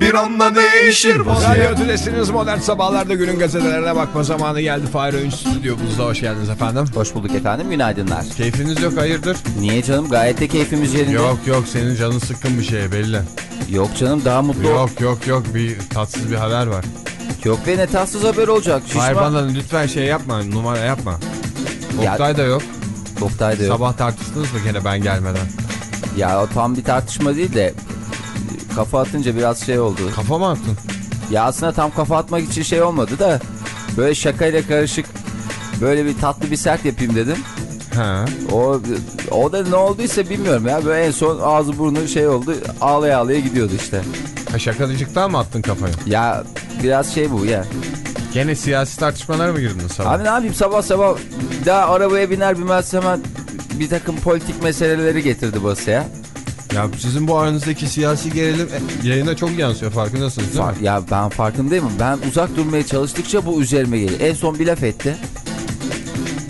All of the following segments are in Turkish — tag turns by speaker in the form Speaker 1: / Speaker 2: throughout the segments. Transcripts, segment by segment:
Speaker 1: bir anda değişir vaziyet
Speaker 2: Radyo Tülesi'niz modern sabahlarda günün gazetelerine bakma zamanı geldi. Fahir Öğünç stüdyomuzda hoş geldiniz efendim.
Speaker 3: Hoş bulduk efendim günaydınlar.
Speaker 2: Keyfiniz yok hayırdır?
Speaker 3: Niye canım gayet de keyfimiz yerinde.
Speaker 2: Yok yok senin canın sıkkın bir şeye belli.
Speaker 3: Yok canım daha mutlu.
Speaker 2: Yok yok yok bir tatsız bir haber var.
Speaker 3: Yok be ne tatsız haber olacak.
Speaker 2: Hayır
Speaker 3: Şişman.
Speaker 2: bana lütfen şey yapma numara yapma.
Speaker 3: Ya-
Speaker 2: Oktay da yok.
Speaker 3: Oktay da yok.
Speaker 2: Sabah tartıştınız mı gene ben gelmeden?
Speaker 3: Ya o tam bir tartışma değil de kafa atınca biraz şey oldu.
Speaker 2: Kafa mı attın?
Speaker 3: Ya aslında tam kafa atmak için şey olmadı da böyle şakayla karışık böyle bir tatlı bir sert yapayım dedim.
Speaker 2: He.
Speaker 3: O o da ne olduysa bilmiyorum ya. Böyle en son ağzı burnu şey oldu. Ağlaya ağlaya gidiyordu işte.
Speaker 2: Ha şakacıktan mı attın kafayı?
Speaker 3: Ya biraz şey bu ya.
Speaker 2: Gene siyasi tartışmalara mı girdin sabah?
Speaker 3: Abi ne yapayım sabah sabah daha arabaya biner binmez hemen bir takım politik meseleleri getirdi basaya.
Speaker 2: Ya sizin bu aranızdaki siyasi gerilim e, yayına çok yansıyor farkındasınız değil mi?
Speaker 3: Far- ya ben farkındayım. Ben uzak durmaya çalıştıkça bu üzerime geliyor. En son bir laf etti.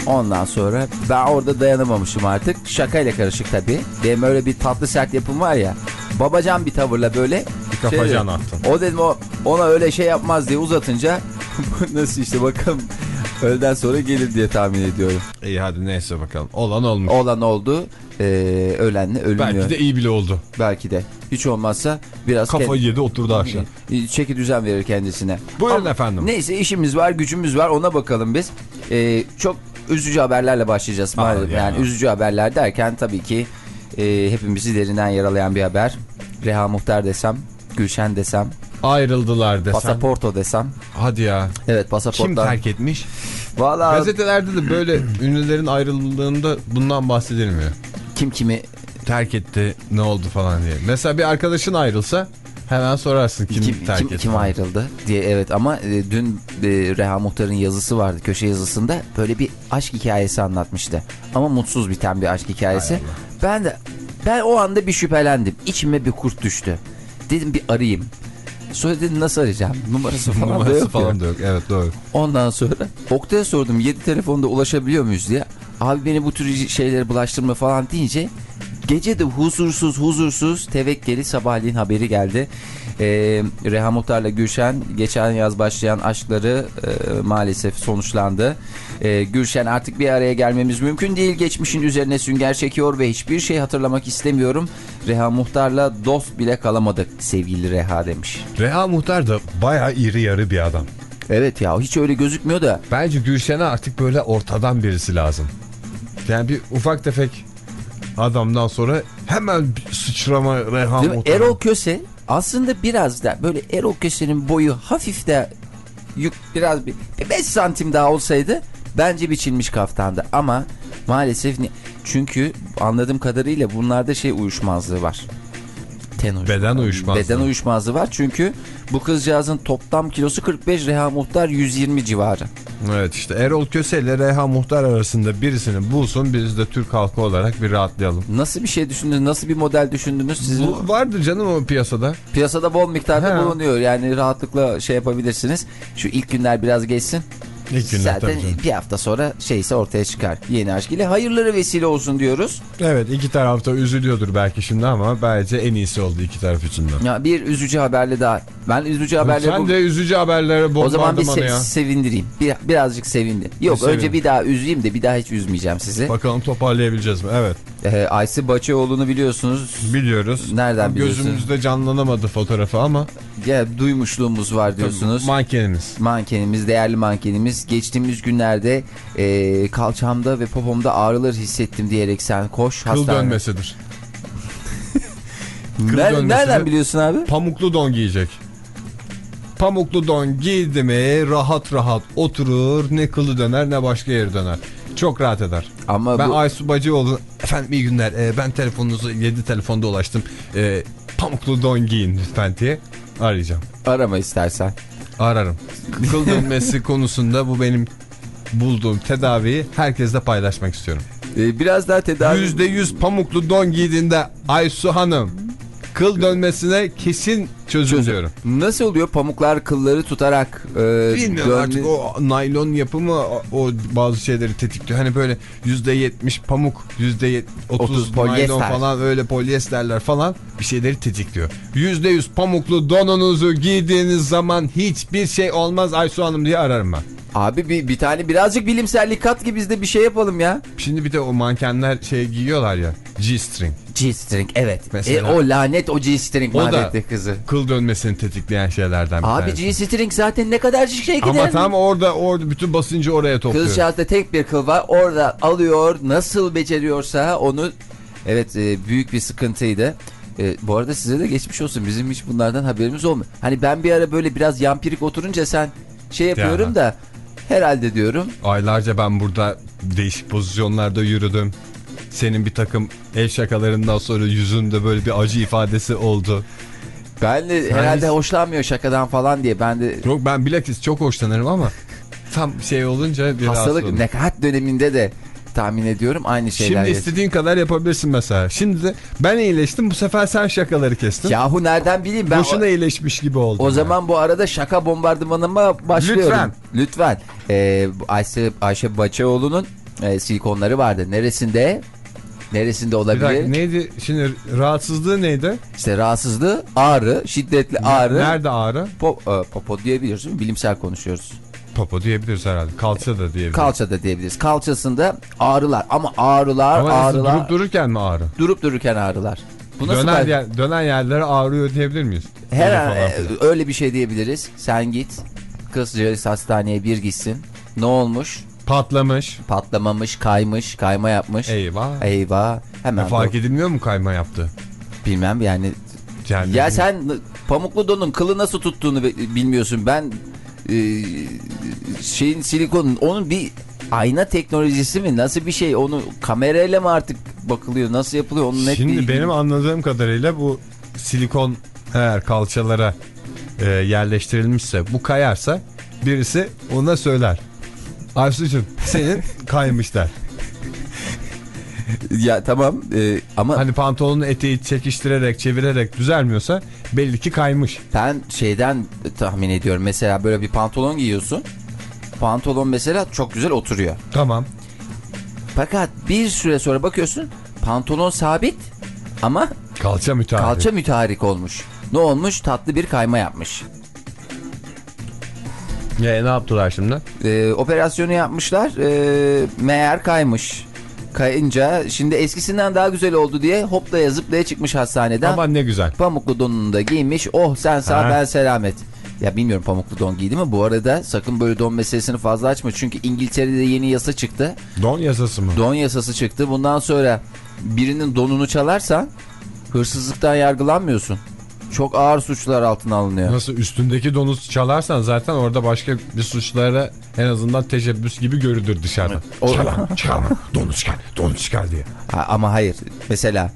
Speaker 3: Ondan sonra ben orada dayanamamışım artık. Şakayla karışık tabii. Benim öyle bir tatlı sert yapım var ya. Babacan bir tavırla böyle.
Speaker 2: Bir kafacan
Speaker 3: dedim.
Speaker 2: attın.
Speaker 3: O dedim o ona öyle şey yapmaz diye uzatınca nasıl işte bakalım öğleden sonra gelir diye tahmin ediyorum.
Speaker 2: İyi hadi neyse bakalım. Olan olmuş.
Speaker 3: Olan oldu. Ee, ölenle ölünmüyor.
Speaker 2: Belki de iyi bile oldu.
Speaker 3: Belki de. Hiç olmazsa biraz
Speaker 2: Kafayı yedi oturdu aşağı.
Speaker 3: kend- çeki düzen verir kendisine.
Speaker 2: Buyurun
Speaker 3: Ama
Speaker 2: efendim.
Speaker 3: Neyse işimiz var, gücümüz var. Ona bakalım biz. Ee, çok üzücü haberlerle başlayacağız.
Speaker 2: Aa,
Speaker 3: maalesef.
Speaker 2: ya.
Speaker 3: Yani üzücü haberler derken tabii ki e, hepimizi derinden yaralayan bir haber. Reha Muhtar desem, Gülşen desem,
Speaker 2: Ayrıldılar desem.
Speaker 3: Pasaporto desem.
Speaker 2: Hadi ya.
Speaker 3: Evet
Speaker 2: Kim
Speaker 3: pasaportlar.
Speaker 2: terk etmiş?
Speaker 3: Valla
Speaker 2: Gazetelerde de böyle ünlülerin ayrıldığında bundan bahsedilmiyor.
Speaker 3: Kim kimi
Speaker 2: Terk etti ne oldu falan diye. Mesela bir arkadaşın ayrılsa hemen sorarsın kim,
Speaker 3: kim,
Speaker 2: terk
Speaker 3: kim,
Speaker 2: etti.
Speaker 3: kim
Speaker 2: falan.
Speaker 3: ayrıldı diye evet. Ama e, dün e, Reha Muhtar'ın yazısı vardı köşe yazısında. Böyle bir aşk hikayesi anlatmıştı. Ama mutsuz biten bir aşk hikayesi. Ben de ben o anda bir şüphelendim. İçime bir kurt düştü. Dedim bir arayayım dedim nasıl arayacağım numarası falan da
Speaker 2: Numarası
Speaker 3: yok
Speaker 2: falan da yok. Evet doğru.
Speaker 3: ondan sonra Oktay'a sordum 7 telefonda ulaşabiliyor muyuz diye abi beni bu tür şeylere bulaştırma falan deyince Gece de huzursuz huzursuz tevekkeli sabahleyin haberi geldi. Ee, Reha Muhtar'la Gülşen geçen yaz başlayan aşkları e, maalesef sonuçlandı. Ee, Gülşen artık bir araya gelmemiz mümkün değil. Geçmişin üzerine sünger çekiyor ve hiçbir şey hatırlamak istemiyorum. Reha Muhtar'la dost bile kalamadık sevgili Reha demiş.
Speaker 2: Reha Muhtar da bayağı iri yarı bir adam.
Speaker 3: Evet ya hiç öyle gözükmüyor da.
Speaker 2: Bence Gülşen'e artık böyle ortadan birisi lazım. Yani bir ufak tefek adamdan sonra hemen sıçrama Reha? Muhtar.
Speaker 3: Erol Köse aslında biraz da böyle Erol Köse'nin boyu hafif de yük biraz bir 5 santim daha olsaydı bence biçilmiş kaftandı ama maalesef ni- çünkü anladığım kadarıyla bunlarda şey uyuşmazlığı var. Ten uyuşmazlığı.
Speaker 2: Beden uyuşmazlığı.
Speaker 3: Beden uyuşmazlığı var çünkü bu kızcağızın toplam kilosu 45 Reha Muhtar 120 civarı.
Speaker 2: Evet işte Erol Köse ile Reha Muhtar arasında birisini bulsun biz de Türk halkı olarak bir rahatlayalım.
Speaker 3: Nasıl bir şey düşündünüz? Nasıl bir model düşündünüz? Sizin
Speaker 2: Bu vardır canım o piyasada.
Speaker 3: piyasada bol miktarda
Speaker 2: He.
Speaker 3: bulunuyor. Yani rahatlıkla şey yapabilirsiniz. Şu ilk günler biraz geçsin.
Speaker 2: İlk günler
Speaker 3: Zaten bir hafta sonra şeyse ortaya çıkar. Yeni aşk ile hayırları vesile olsun diyoruz.
Speaker 2: Evet iki tarafta üzülüyordur belki şimdi ama bence en iyisi oldu iki taraf için de.
Speaker 3: Ya bir üzücü haberle daha. Ben üzücü haberle
Speaker 2: Sen
Speaker 3: bu...
Speaker 2: de üzücü haberlere
Speaker 3: o zaman bir se-
Speaker 2: ya.
Speaker 3: sevindireyim. Bir, birazcık sevindim. Yok
Speaker 2: Bir
Speaker 3: önce
Speaker 2: sevin.
Speaker 3: bir daha üzeyim de bir daha hiç üzmeyeceğim sizi.
Speaker 2: Bakalım toparlayabileceğiz mi? Evet
Speaker 3: Ee, Aysi Baçıoğlu'nu biliyorsunuz.
Speaker 2: biliyoruz.
Speaker 3: Nereden biliyorsun?
Speaker 2: Gözümüzde canlanamadı fotoğrafı ama
Speaker 3: Ya duymuşluğumuz var diyorsunuz.
Speaker 2: mankenimiz.
Speaker 3: mankenimiz, değerli mankenimiz geçtiğimiz günlerde e, kalçamda ve popomda ağrılar hissettim diyerek sen koş
Speaker 2: Kıl
Speaker 3: hastane.
Speaker 2: dönmesidir. Kıl
Speaker 3: Ner-
Speaker 2: dönmesi
Speaker 3: nereden
Speaker 2: de-
Speaker 3: biliyorsun abi?
Speaker 2: Pamuklu don giyecek. Pamuklu don giydi mi rahat rahat oturur ne kılı döner ne başka yeri döner. Çok rahat eder.
Speaker 3: Ama
Speaker 2: Ben
Speaker 3: bu
Speaker 2: Aysu Bacıoğlu Efendim iyi günler. Ee, ben telefonunuzu 7 telefonda ulaştım. Ee, pamuklu don giyin lütfen diye arayacağım.
Speaker 3: Arama istersen.
Speaker 2: Ararım. Kıl dönmesi konusunda bu benim bulduğum tedaviyi herkesle paylaşmak istiyorum.
Speaker 3: Ee, biraz daha tedavi...
Speaker 2: %100 pamuklu don giydiğinde Aysu Hanım kıl dönmesine kesin çözüm,
Speaker 3: Çözüm.
Speaker 2: diyorum.
Speaker 3: Nasıl oluyor? Pamuklar kılları tutarak... E,
Speaker 2: Bilmiyorum
Speaker 3: dönme-
Speaker 2: artık o naylon yapımı o, bazı şeyleri tetikliyor. Hani böyle %70 pamuk, %30
Speaker 3: 30
Speaker 2: naylon falan öyle polyesterler falan bir şeyleri tetikliyor. %100 pamuklu donunuzu giydiğiniz zaman hiçbir şey olmaz Aysu Hanım diye ararım ben.
Speaker 3: Abi bir, bir tane birazcık bilimsellik kat ki biz de bir şey yapalım ya.
Speaker 2: Şimdi bir de o mankenler şey giyiyorlar ya G-string.
Speaker 3: G-string evet.
Speaker 2: Mesela.
Speaker 3: E, o lanet o G-string lanetli kızı.
Speaker 2: kıl dönmesini tetikleyen şeylerden bir
Speaker 3: Abi. G-string zaten ne kadar şey gider.
Speaker 2: Ama tam orada orada bütün basıncı oraya topluyor.
Speaker 3: Kızcağızda tek bir kıl var. Orada alıyor. Nasıl beceriyorsa onu... Evet e, büyük bir sıkıntıydı. E, bu arada size de geçmiş olsun. Bizim hiç bunlardan haberimiz olmuyor. Hani ben bir ara böyle biraz yampirik oturunca sen şey yapıyorum
Speaker 2: Ya.
Speaker 3: da herhalde diyorum.
Speaker 2: Aylarca ben burada değişik pozisyonlarda yürüdüm. Senin bir takım el şakalarından sonra yüzünde böyle bir acı ifadesi oldu.
Speaker 3: Ben de
Speaker 2: Sen
Speaker 3: herhalde
Speaker 2: hiç-
Speaker 3: hoşlanmıyor şakadan falan diye. Ben de
Speaker 2: Yok ben bilakis çok hoşlanırım ama tam şey olunca bir
Speaker 3: hastalık nekaat döneminde de tahmin ediyorum aynı şeyler.
Speaker 2: Şimdi istediğin kadar yapabilirsin mesela. Şimdi de ben iyileştim bu sefer sen şakaları kestin.
Speaker 3: Yahu nereden bileyim ben
Speaker 2: Boşuna
Speaker 3: o,
Speaker 2: iyileşmiş gibi oldu.
Speaker 3: o zaman bu arada şaka bombardımanıma başlıyorum.
Speaker 2: Lütfen.
Speaker 3: Lütfen. Ee, Ayşe, Ayşe Baçaoğlu'nun e, silikonları vardı. Neresinde? Neresinde
Speaker 2: Bir
Speaker 3: olabilir?
Speaker 2: dakika neydi? Şimdi rahatsızlığı neydi?
Speaker 3: İşte rahatsızlığı ağrı, şiddetli ağrı.
Speaker 2: Nerede ağrı?
Speaker 3: Po, e, popo diyebiliyorsun. Bilimsel konuşuyoruz.
Speaker 2: Popo diyebiliriz herhalde. Kalça da diyebiliriz.
Speaker 3: Kalçada diyebiliriz. Kalçasında ağrılar ama ağrılar
Speaker 2: Ama
Speaker 3: ağrılar
Speaker 2: durup dururken mi ağrı?
Speaker 3: durup dururken ağrılar. Bu nasıl
Speaker 2: Dönen, yer, dönen yerlere ağrıyor diyebilir miyiz?
Speaker 3: Her an e, öyle bir şey diyebiliriz. Sen git kızcağız hastaneye bir gitsin. Ne olmuş?
Speaker 2: Patlamış.
Speaker 3: Patlamamış, kaymış, kayma yapmış.
Speaker 2: Eyvah.
Speaker 3: Eyvah. Hemen
Speaker 2: E, fark edilmiyor mu kayma yaptı?
Speaker 3: bilmem yani.
Speaker 2: Yani
Speaker 3: Ya sen pamuklu donun kılı nasıl tuttuğunu bilmiyorsun. Ben e, şeyin silikonun onun bir ayna teknolojisi mi nasıl bir şey onu kamerayla mı artık bakılıyor nasıl yapılıyor onun net
Speaker 2: Şimdi benim anladığım kadarıyla bu silikon eğer kalçalara e, yerleştirilmişse bu kayarsa birisi ona söyler. Aysucuğum senin kaymış der.
Speaker 3: ya tamam e, ama
Speaker 2: Hani pantolonun eteği çekiştirerek çevirerek düzelmiyorsa belli ki kaymış.
Speaker 3: Ben şeyden tahmin ediyorum. Mesela böyle bir pantolon giyiyorsun. Pantolon mesela çok güzel oturuyor.
Speaker 2: Tamam.
Speaker 3: Fakat bir süre sonra bakıyorsun pantolon sabit ama
Speaker 2: Kalça müteahhit.
Speaker 3: kalça müteharik olmuş. Ne olmuş? Tatlı bir kayma yapmış.
Speaker 2: Ya, ne yaptılar şimdi?
Speaker 3: Ee, operasyonu yapmışlar. Ee, meğer kaymış. Kayınca şimdi eskisinden daha güzel oldu diye hoplaya zıplaya çıkmış hastaneden.
Speaker 2: Ama ne güzel.
Speaker 3: Pamuklu donunu da giymiş. Oh sen sağ
Speaker 2: Ha.
Speaker 3: ben selamet. Ya bilmiyorum pamuklu don giydi mi? Bu arada sakın böyle don meselesini fazla açma. Çünkü İngiltere'de yeni yasa çıktı.
Speaker 2: Don yasası mı?
Speaker 3: Don yasası çıktı. Bundan sonra birinin donunu çalarsan hırsızlıktan yargılanmıyorsun. Çok ağır suçlar altına alınıyor.
Speaker 2: Nasıl üstündeki donu çalarsan zaten orada başka bir suçlara en azından teşebbüs gibi görülür dışarıda.
Speaker 3: O-
Speaker 2: Çıkarma, çıkarma, donu çıkar, donu çıkar diye.
Speaker 3: Ha, ama hayır. Mesela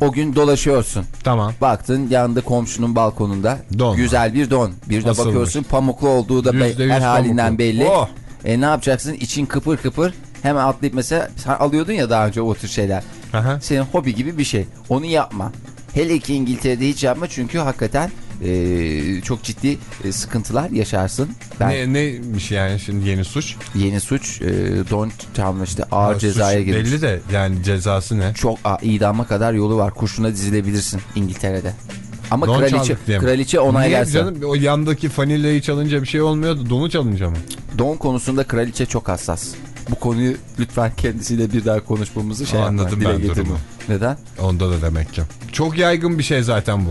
Speaker 3: o gün dolaşıyorsun.
Speaker 2: Tamam.
Speaker 3: Baktın yanında komşunun balkonunda
Speaker 2: Don.
Speaker 3: güzel bir don. Bir de
Speaker 2: Asılmış.
Speaker 3: bakıyorsun pamuklu olduğu da her halinden
Speaker 2: pamuklu.
Speaker 3: belli.
Speaker 2: Oh!
Speaker 3: E ne yapacaksın? İçin kıpır kıpır. Hemen atlayıp mesela sen alıyordun ya daha önce o tür şeyler.
Speaker 2: Aha.
Speaker 3: Senin hobi gibi bir şey. Onu yapma. Hele ki İngiltere'de hiç yapma çünkü hakikaten e, çok ciddi e, sıkıntılar yaşarsın. Ben
Speaker 2: Ne, neymiş yani şimdi yeni suç?
Speaker 3: yeni suç e, don çalmıştı. Ağır
Speaker 2: Ha,
Speaker 3: cezaya girmiş.
Speaker 2: Belli de yani cezası ne?
Speaker 3: Çok a, idama kadar yolu var. Kurşuna dizilebilirsin İngiltere'de. Ama
Speaker 2: Don
Speaker 3: kraliçe, kraliçe onay
Speaker 2: Niye canım o yandaki fanilyayı çalınca bir şey olmuyordu donu çalınca mı?
Speaker 3: Don konusunda kraliçe çok hassas. Bu konuyu lütfen kendisiyle bir daha konuşmamızı şey
Speaker 2: Anladım ben
Speaker 3: getirme.
Speaker 2: durumu.
Speaker 3: Neden?
Speaker 2: Onda da demek ki. Çok yaygın bir şey zaten bu.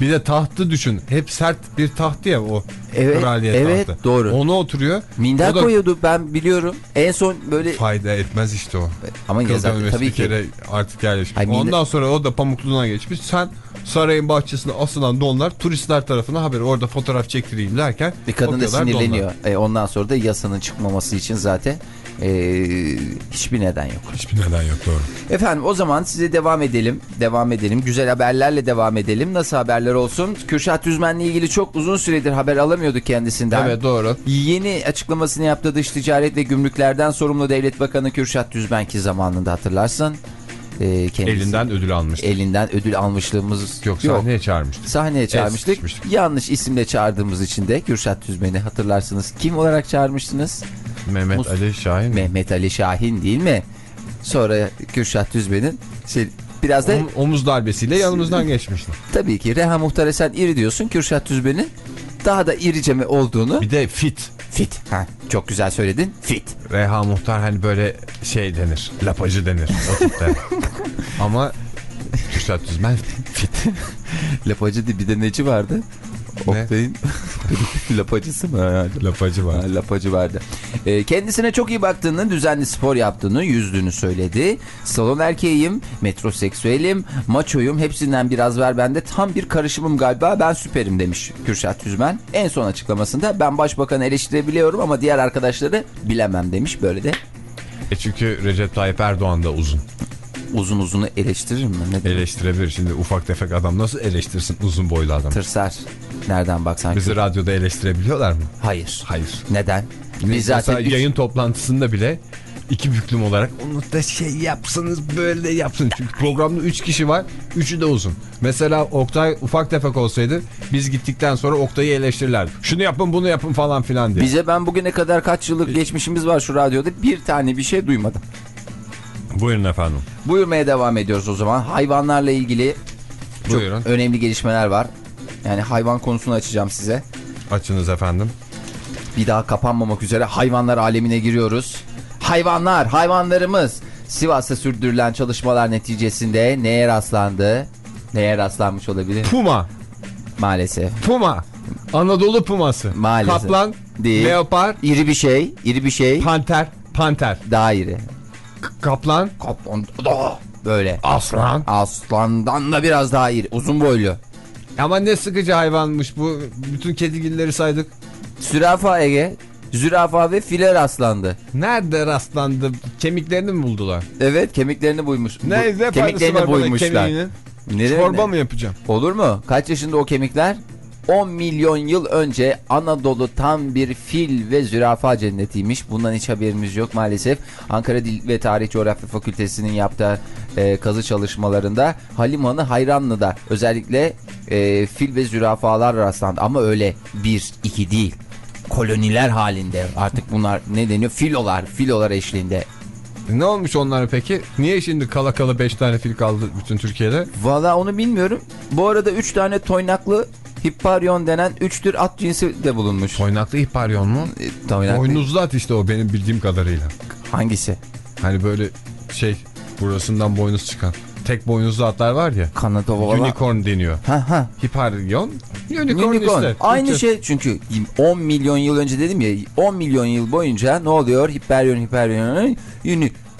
Speaker 2: Bir de tahtı düşün. Hep sert bir tahtı ya o
Speaker 3: Evet,
Speaker 2: kraliyet
Speaker 3: evet,
Speaker 2: tahtı.
Speaker 3: doğru.
Speaker 2: Ona oturuyor.
Speaker 3: Minder
Speaker 2: da
Speaker 3: koyuyordu ben biliyorum. En son böyle
Speaker 2: fayda etmez işte o.
Speaker 3: ama yazar tabii ki.
Speaker 2: kere artık yerleşmiş.
Speaker 3: Ay, minder-
Speaker 2: Ondan sonra o da pamukluğuna geçmiş. Sen sarayın bahçesine asılan donlar turistler tarafına haber orada fotoğraf çektireyim derken
Speaker 3: Bir kadın da sinirleniyor.
Speaker 2: donlar.
Speaker 3: E, ondan sonra da yasanın çıkmaması için zaten Ee, hiçbir neden yok.
Speaker 2: Hiçbir neden yok doğru.
Speaker 3: Efendim o zaman size devam edelim. Devam edelim. Güzel haberlerle devam edelim. Nasıl haberler olsun? Kürşat Düzmen'le ilgili çok uzun süredir haber alamıyorduk kendisinden.
Speaker 2: Evet doğru.
Speaker 3: Yeni açıklamasını yaptığı dış ticaret ve gümrüklerden sorumlu devlet bakanı Kürşat Düzmen ki zamanında hatırlarsın. Ee, kendisi-
Speaker 2: Elinden ödül almıştı.
Speaker 3: elinden ödül almışlığımız
Speaker 2: Yok sahneye çağırmıştı.
Speaker 3: Sahneye çağırmıştık. Yanlış isimle çağırdığımız için de Kürşat Düzmen'i hatırlarsınız. Kim olarak çağırmıştınız?
Speaker 2: Mehmet
Speaker 3: Mus-
Speaker 2: Ali Şahin.
Speaker 3: Mehmet Ali Şahin değil mi? Sonra Kürşat Düzmen'in şey, biraz da
Speaker 2: Om- omuz darbesiyle yanımızdan geçmişti.
Speaker 3: tabii ki Reha Muhtar'a sen iri diyorsun. Kürşat Düzmen'in daha da irice mi olduğunu
Speaker 2: Bir de fit.
Speaker 3: fit. Ha, çok güzel söyledin. Fit.
Speaker 2: Reha Muhtar hani böyle şey denir. Lapacı denir. Ama Kürşat Düzmen fit.
Speaker 3: Lapacı bir de neci vardı? Oktay'ın lapacısı mı? herhalde?
Speaker 2: Lapacı var.
Speaker 3: Ha, Lapacı vardı. Ee, kendisine çok iyi baktığını, düzenli spor yaptığını, yüzdüğünü söyledi. Salon erkeğiyim, metroseksüelim, maçoyum. Hepsinden biraz ver bende. Tam bir karışımım galiba. Ben süperim demiş Kürşat Yüzmen. En son açıklamasında ben başbakanı eleştirebiliyorum ama diğer arkadaşları bilemem demiş. Böyle de
Speaker 2: E çünkü Recep Tayyip Erdoğan da uzun.
Speaker 3: Uzun uzunu eleştirir mi? Ne demek?
Speaker 2: Eleştirebilir. Şimdi ufak tefek adam nasıl eleştirsin uzun boylu adam?
Speaker 3: Tırsar. Nereden baksan.
Speaker 2: Bizi radyoda eleştirebiliyorlar mı?
Speaker 3: Hayır.
Speaker 2: Hayır.
Speaker 3: Neden? Biz zaten
Speaker 2: Mesela
Speaker 3: üç-
Speaker 2: yayın toplantısında bile iki büklüm olarak onu da şey yapsanız böyle yapsın. Çünkü programda üç kişi var. Üçü de uzun. Mesela Oktay ufak tefek olsaydı biz gittikten sonra Oktay'ı eleştirirlerdi. Şunu yapın bunu yapın falan filan diye.
Speaker 3: Bize ben bugüne kadar kaç yıllık geçmişimiz var şu radyoda bir tane bir şey duymadım.
Speaker 2: Buyurun efendim.
Speaker 3: Buyurmaya devam ediyoruz o zaman. Hayvanlarla ilgili çok
Speaker 2: Buyurun.
Speaker 3: önemli gelişmeler var. Yani hayvan konusunu açacağım size.
Speaker 2: Açınız efendim.
Speaker 3: Bir daha kapanmamak üzere hayvanlar alemine giriyoruz. Hayvanlar, hayvanlarımız. Sivas'ta sürdürülen çalışmalar neticesinde neye rastlandı? Neye rastlanmış olabilir?
Speaker 2: Puma.
Speaker 3: Maalesef.
Speaker 2: Puma. Anadolu puması.
Speaker 3: Maalesef.
Speaker 2: Kaplan.
Speaker 3: Değil.
Speaker 2: Leopar.
Speaker 3: İri bir şey, iri bir şey.
Speaker 2: Panter. Panter.
Speaker 3: Daha iri.
Speaker 2: Kaplan.
Speaker 3: Kaplan. Böyle.
Speaker 2: Aslan.
Speaker 3: Aslandan da biraz daha iri. Uzun boylu.
Speaker 2: Ama ne sıkıcı hayvanmış bu. Bütün kedigilleri saydık.
Speaker 3: Zürafa Ege. Zürafa ve file rastlandı.
Speaker 2: Nerede rastlandı? Kemiklerini mi buldular?
Speaker 3: Evet kemiklerini buymuş.
Speaker 2: Ne, ne
Speaker 3: kemiklerini buymuşlar.
Speaker 2: kemiğinin?
Speaker 3: Ne
Speaker 2: Çorba mı yapacağım?
Speaker 3: Olur mu? Kaç yaşında o kemikler? 10 milyon yıl önce Anadolu tam bir fil ve zürafa cennetiymiş. Bundan hiç haberimiz yok maalesef. Ankara Dil ve Tarih Coğrafya Fakültesi'nin yaptığı e, kazı çalışmalarında Halimanı Hayranlı'da özellikle e, fil ve zürafalar rastlandı. Ama öyle bir, iki değil. Koloniler halinde artık bunlar ne deniyor? Filolar, filolar eşliğinde.
Speaker 2: Ne olmuş onlar peki? Niye şimdi kala kala 5 tane fil kaldı bütün Türkiye'de?
Speaker 3: Valla onu bilmiyorum. Bu arada 3 tane toynaklı hipparyon denen 3 tür at cinsi de bulunmuş.
Speaker 2: Toynaklı ihbaryon mu?
Speaker 3: E,
Speaker 2: Boynuzlu at işte o benim bildiğim kadarıyla.
Speaker 3: Hangisi?
Speaker 2: Hani böyle şey burasından boynuz çıkan. Tek boynuzlu atlar var ya.
Speaker 3: Kanada ovala.
Speaker 2: Unicorn deniyor.
Speaker 3: Ha ha.
Speaker 2: Hiparyon. Unicorn,
Speaker 3: Unicorn.
Speaker 2: işte.
Speaker 3: Aynı
Speaker 2: Türkçe.
Speaker 3: şey çünkü 10 milyon yıl önce dedim ya 10 milyon yıl boyunca ne oluyor? Hiperyon hiperyon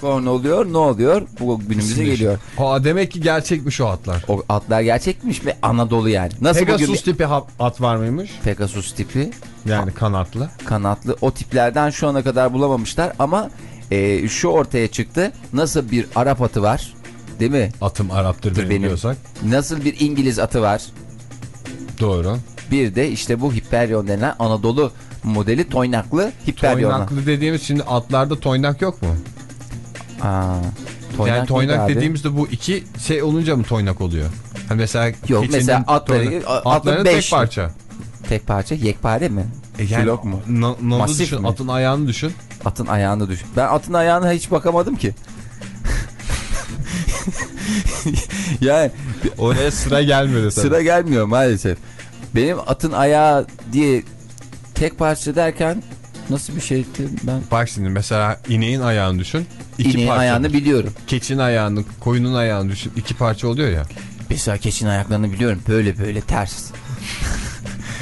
Speaker 3: unicorn oluyor ne oluyor? Bu günümüze geliyor.
Speaker 2: Aa, demek ki gerçekmiş o atlar.
Speaker 3: O atlar gerçekmiş ve Anadolu yani. Nasıl
Speaker 2: Pegasus
Speaker 3: bugün
Speaker 2: tipi ha- at var mıymış?
Speaker 3: Pegasus tipi
Speaker 2: Yani kanatlı.
Speaker 3: kanatlı o tiplerden şu ana kadar bulamamışlar ama e, şu ortaya çıktı. Nasıl bir Arap atı var? Değil mi?
Speaker 2: Atım Arap'tır benim,
Speaker 3: benim.
Speaker 2: diyorsak.
Speaker 3: Nasıl bir İngiliz atı var?
Speaker 2: Doğru.
Speaker 3: Bir de işte bu Hiperyon denen Anadolu modeli toynaklı Hiperyon.
Speaker 2: Toynaklı dediğimiz şimdi atlarda toynak yok mu?
Speaker 3: Aa, toynak
Speaker 2: yani toynak dediğimizde bu iki şey olunca mı toynak oluyor? Hani mesela
Speaker 3: Yok, mesela atları-
Speaker 2: toynak- atların
Speaker 3: beş.
Speaker 2: tek parça.
Speaker 3: Tek parça yekpare mi?
Speaker 2: E yani
Speaker 3: Flok mu?
Speaker 2: na- düşün,
Speaker 3: mi?
Speaker 2: atın ayağını düşün.
Speaker 3: Atın ayağını düşün. Ben atın ayağına hiç bakamadım ki. yani
Speaker 2: Oraya sıra gelmedi tabii.
Speaker 3: sıra gelmiyor maalesef. Benim atın ayağı diye tek parça derken nasıl bir şeydi ben?
Speaker 2: Bak şimdi mesela ineğin ayağını düşün. İki
Speaker 3: İneğin
Speaker 2: parça.
Speaker 3: ayağını biliyorum.
Speaker 2: Keçinin ayağını, koyunun ayağını düşün. iki parça oluyor ya.
Speaker 3: Mesela keçinin ayaklarını biliyorum. Böyle böyle ters.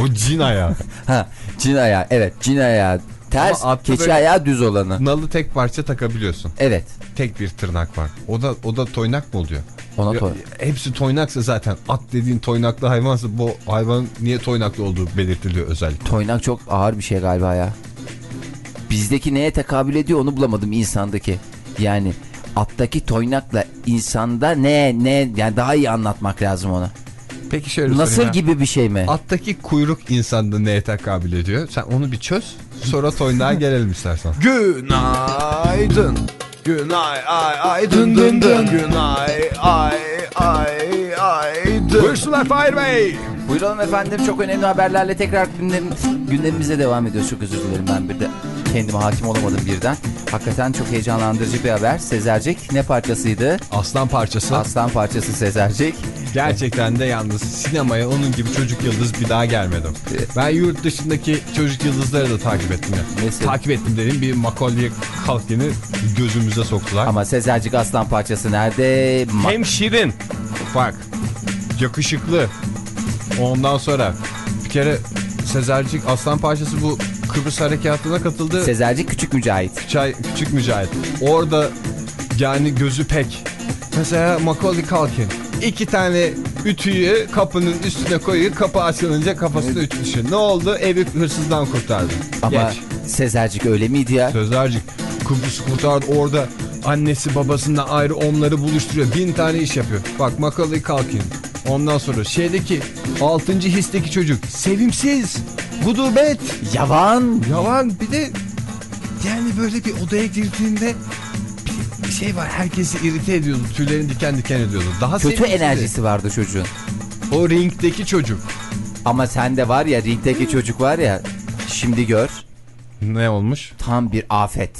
Speaker 2: O cin ayağı.
Speaker 3: Ha, cin ayağı. Evet, cin ayağı ters, keçi ayağı düz olanı.
Speaker 2: Nalı tek parça takabiliyorsun.
Speaker 3: Evet.
Speaker 2: Tek bir tırnak var. O da o da toynak mı oluyor?
Speaker 3: Ona toy.
Speaker 2: hepsi toynaksa zaten at dediğin toynaklı hayvansa bu hayvan niye toynaklı olduğu belirtiliyor özellikle.
Speaker 3: Toynak çok ağır bir şey galiba ya. Biz bizdeki neye tekabül ediyor onu bulamadım insandaki. Yani attaki toynakla insanda ne ne yani daha iyi anlatmak lazım ona.
Speaker 2: Peki şöyle
Speaker 3: Nasıl
Speaker 2: sorayım ya.
Speaker 3: gibi bir şey mi?
Speaker 2: Attaki kuyruk insanda neye tekabül ediyor? Sen onu bir çöz. Sonra toynağa gelelim istersen. Günaydın. Günay ay ay dın dın dın. Günay ay ay ay dın. Buyursunlar Fahir Bey.
Speaker 3: Buyuralım efendim çok önemli haberlerle tekrar gündem, gündemimize devam ediyoruz. Çok özür dilerim ben bir de kendime hakim olamadım birden. Hakikaten çok heyecanlandırıcı bir haber. Sezercik ne parçasıydı?
Speaker 2: Aslan parçası.
Speaker 3: Aslan parçası Sezercik.
Speaker 2: Gerçekten de yalnız sinemaya onun gibi çocuk yıldız bir daha gelmedim. Ben yurt dışındaki çocuk yıldızları da takip ettim. Ya.
Speaker 3: Mesela?
Speaker 2: Takip ettim dedim bir Macaulay Culkin'i gözümüze soktular.
Speaker 3: Ama Sezercik aslan parçası nerede? Ma-
Speaker 2: Hem şirin. Bak. Yakışıklı. Ondan sonra bir kere Sezercik Aslan parçası bu Kıbrıs harekatına katıldı.
Speaker 3: Sezercik küçük mücahit.
Speaker 2: Çay, küçük mücahit. Orada yani gözü pek. Mesela Macaulay Culkin. İki tane ütüyü kapının üstüne koyuyor. Kapı açılınca kafasına ütü düşüyor. Ne oldu? Evi hırsızdan kurtardı.
Speaker 3: Ama
Speaker 2: Geç.
Speaker 3: Sezercik öyle miydi ya?
Speaker 2: Sözlercik Kıbrıs'ı kurtardı orada annesi babasından ayrı onları buluşturuyor. Bin tane iş yapıyor. Bak Macaulay Culkin. Ondan sonra şeydeki 6. histeki çocuk sevimsiz, gudubet,
Speaker 3: Yavan.
Speaker 2: yalan bir de yani böyle bir odaya girdiğinde bir şey var herkesi irite ediyordu. Tüylerini diken diken ediyordu. Daha
Speaker 3: Kötü
Speaker 2: sevimsizdi.
Speaker 3: enerjisi vardı çocuğun.
Speaker 2: O ringdeki çocuk.
Speaker 3: Ama sende var ya ringdeki çocuk var ya şimdi gör
Speaker 2: Ne olmuş?
Speaker 3: tam bir afet.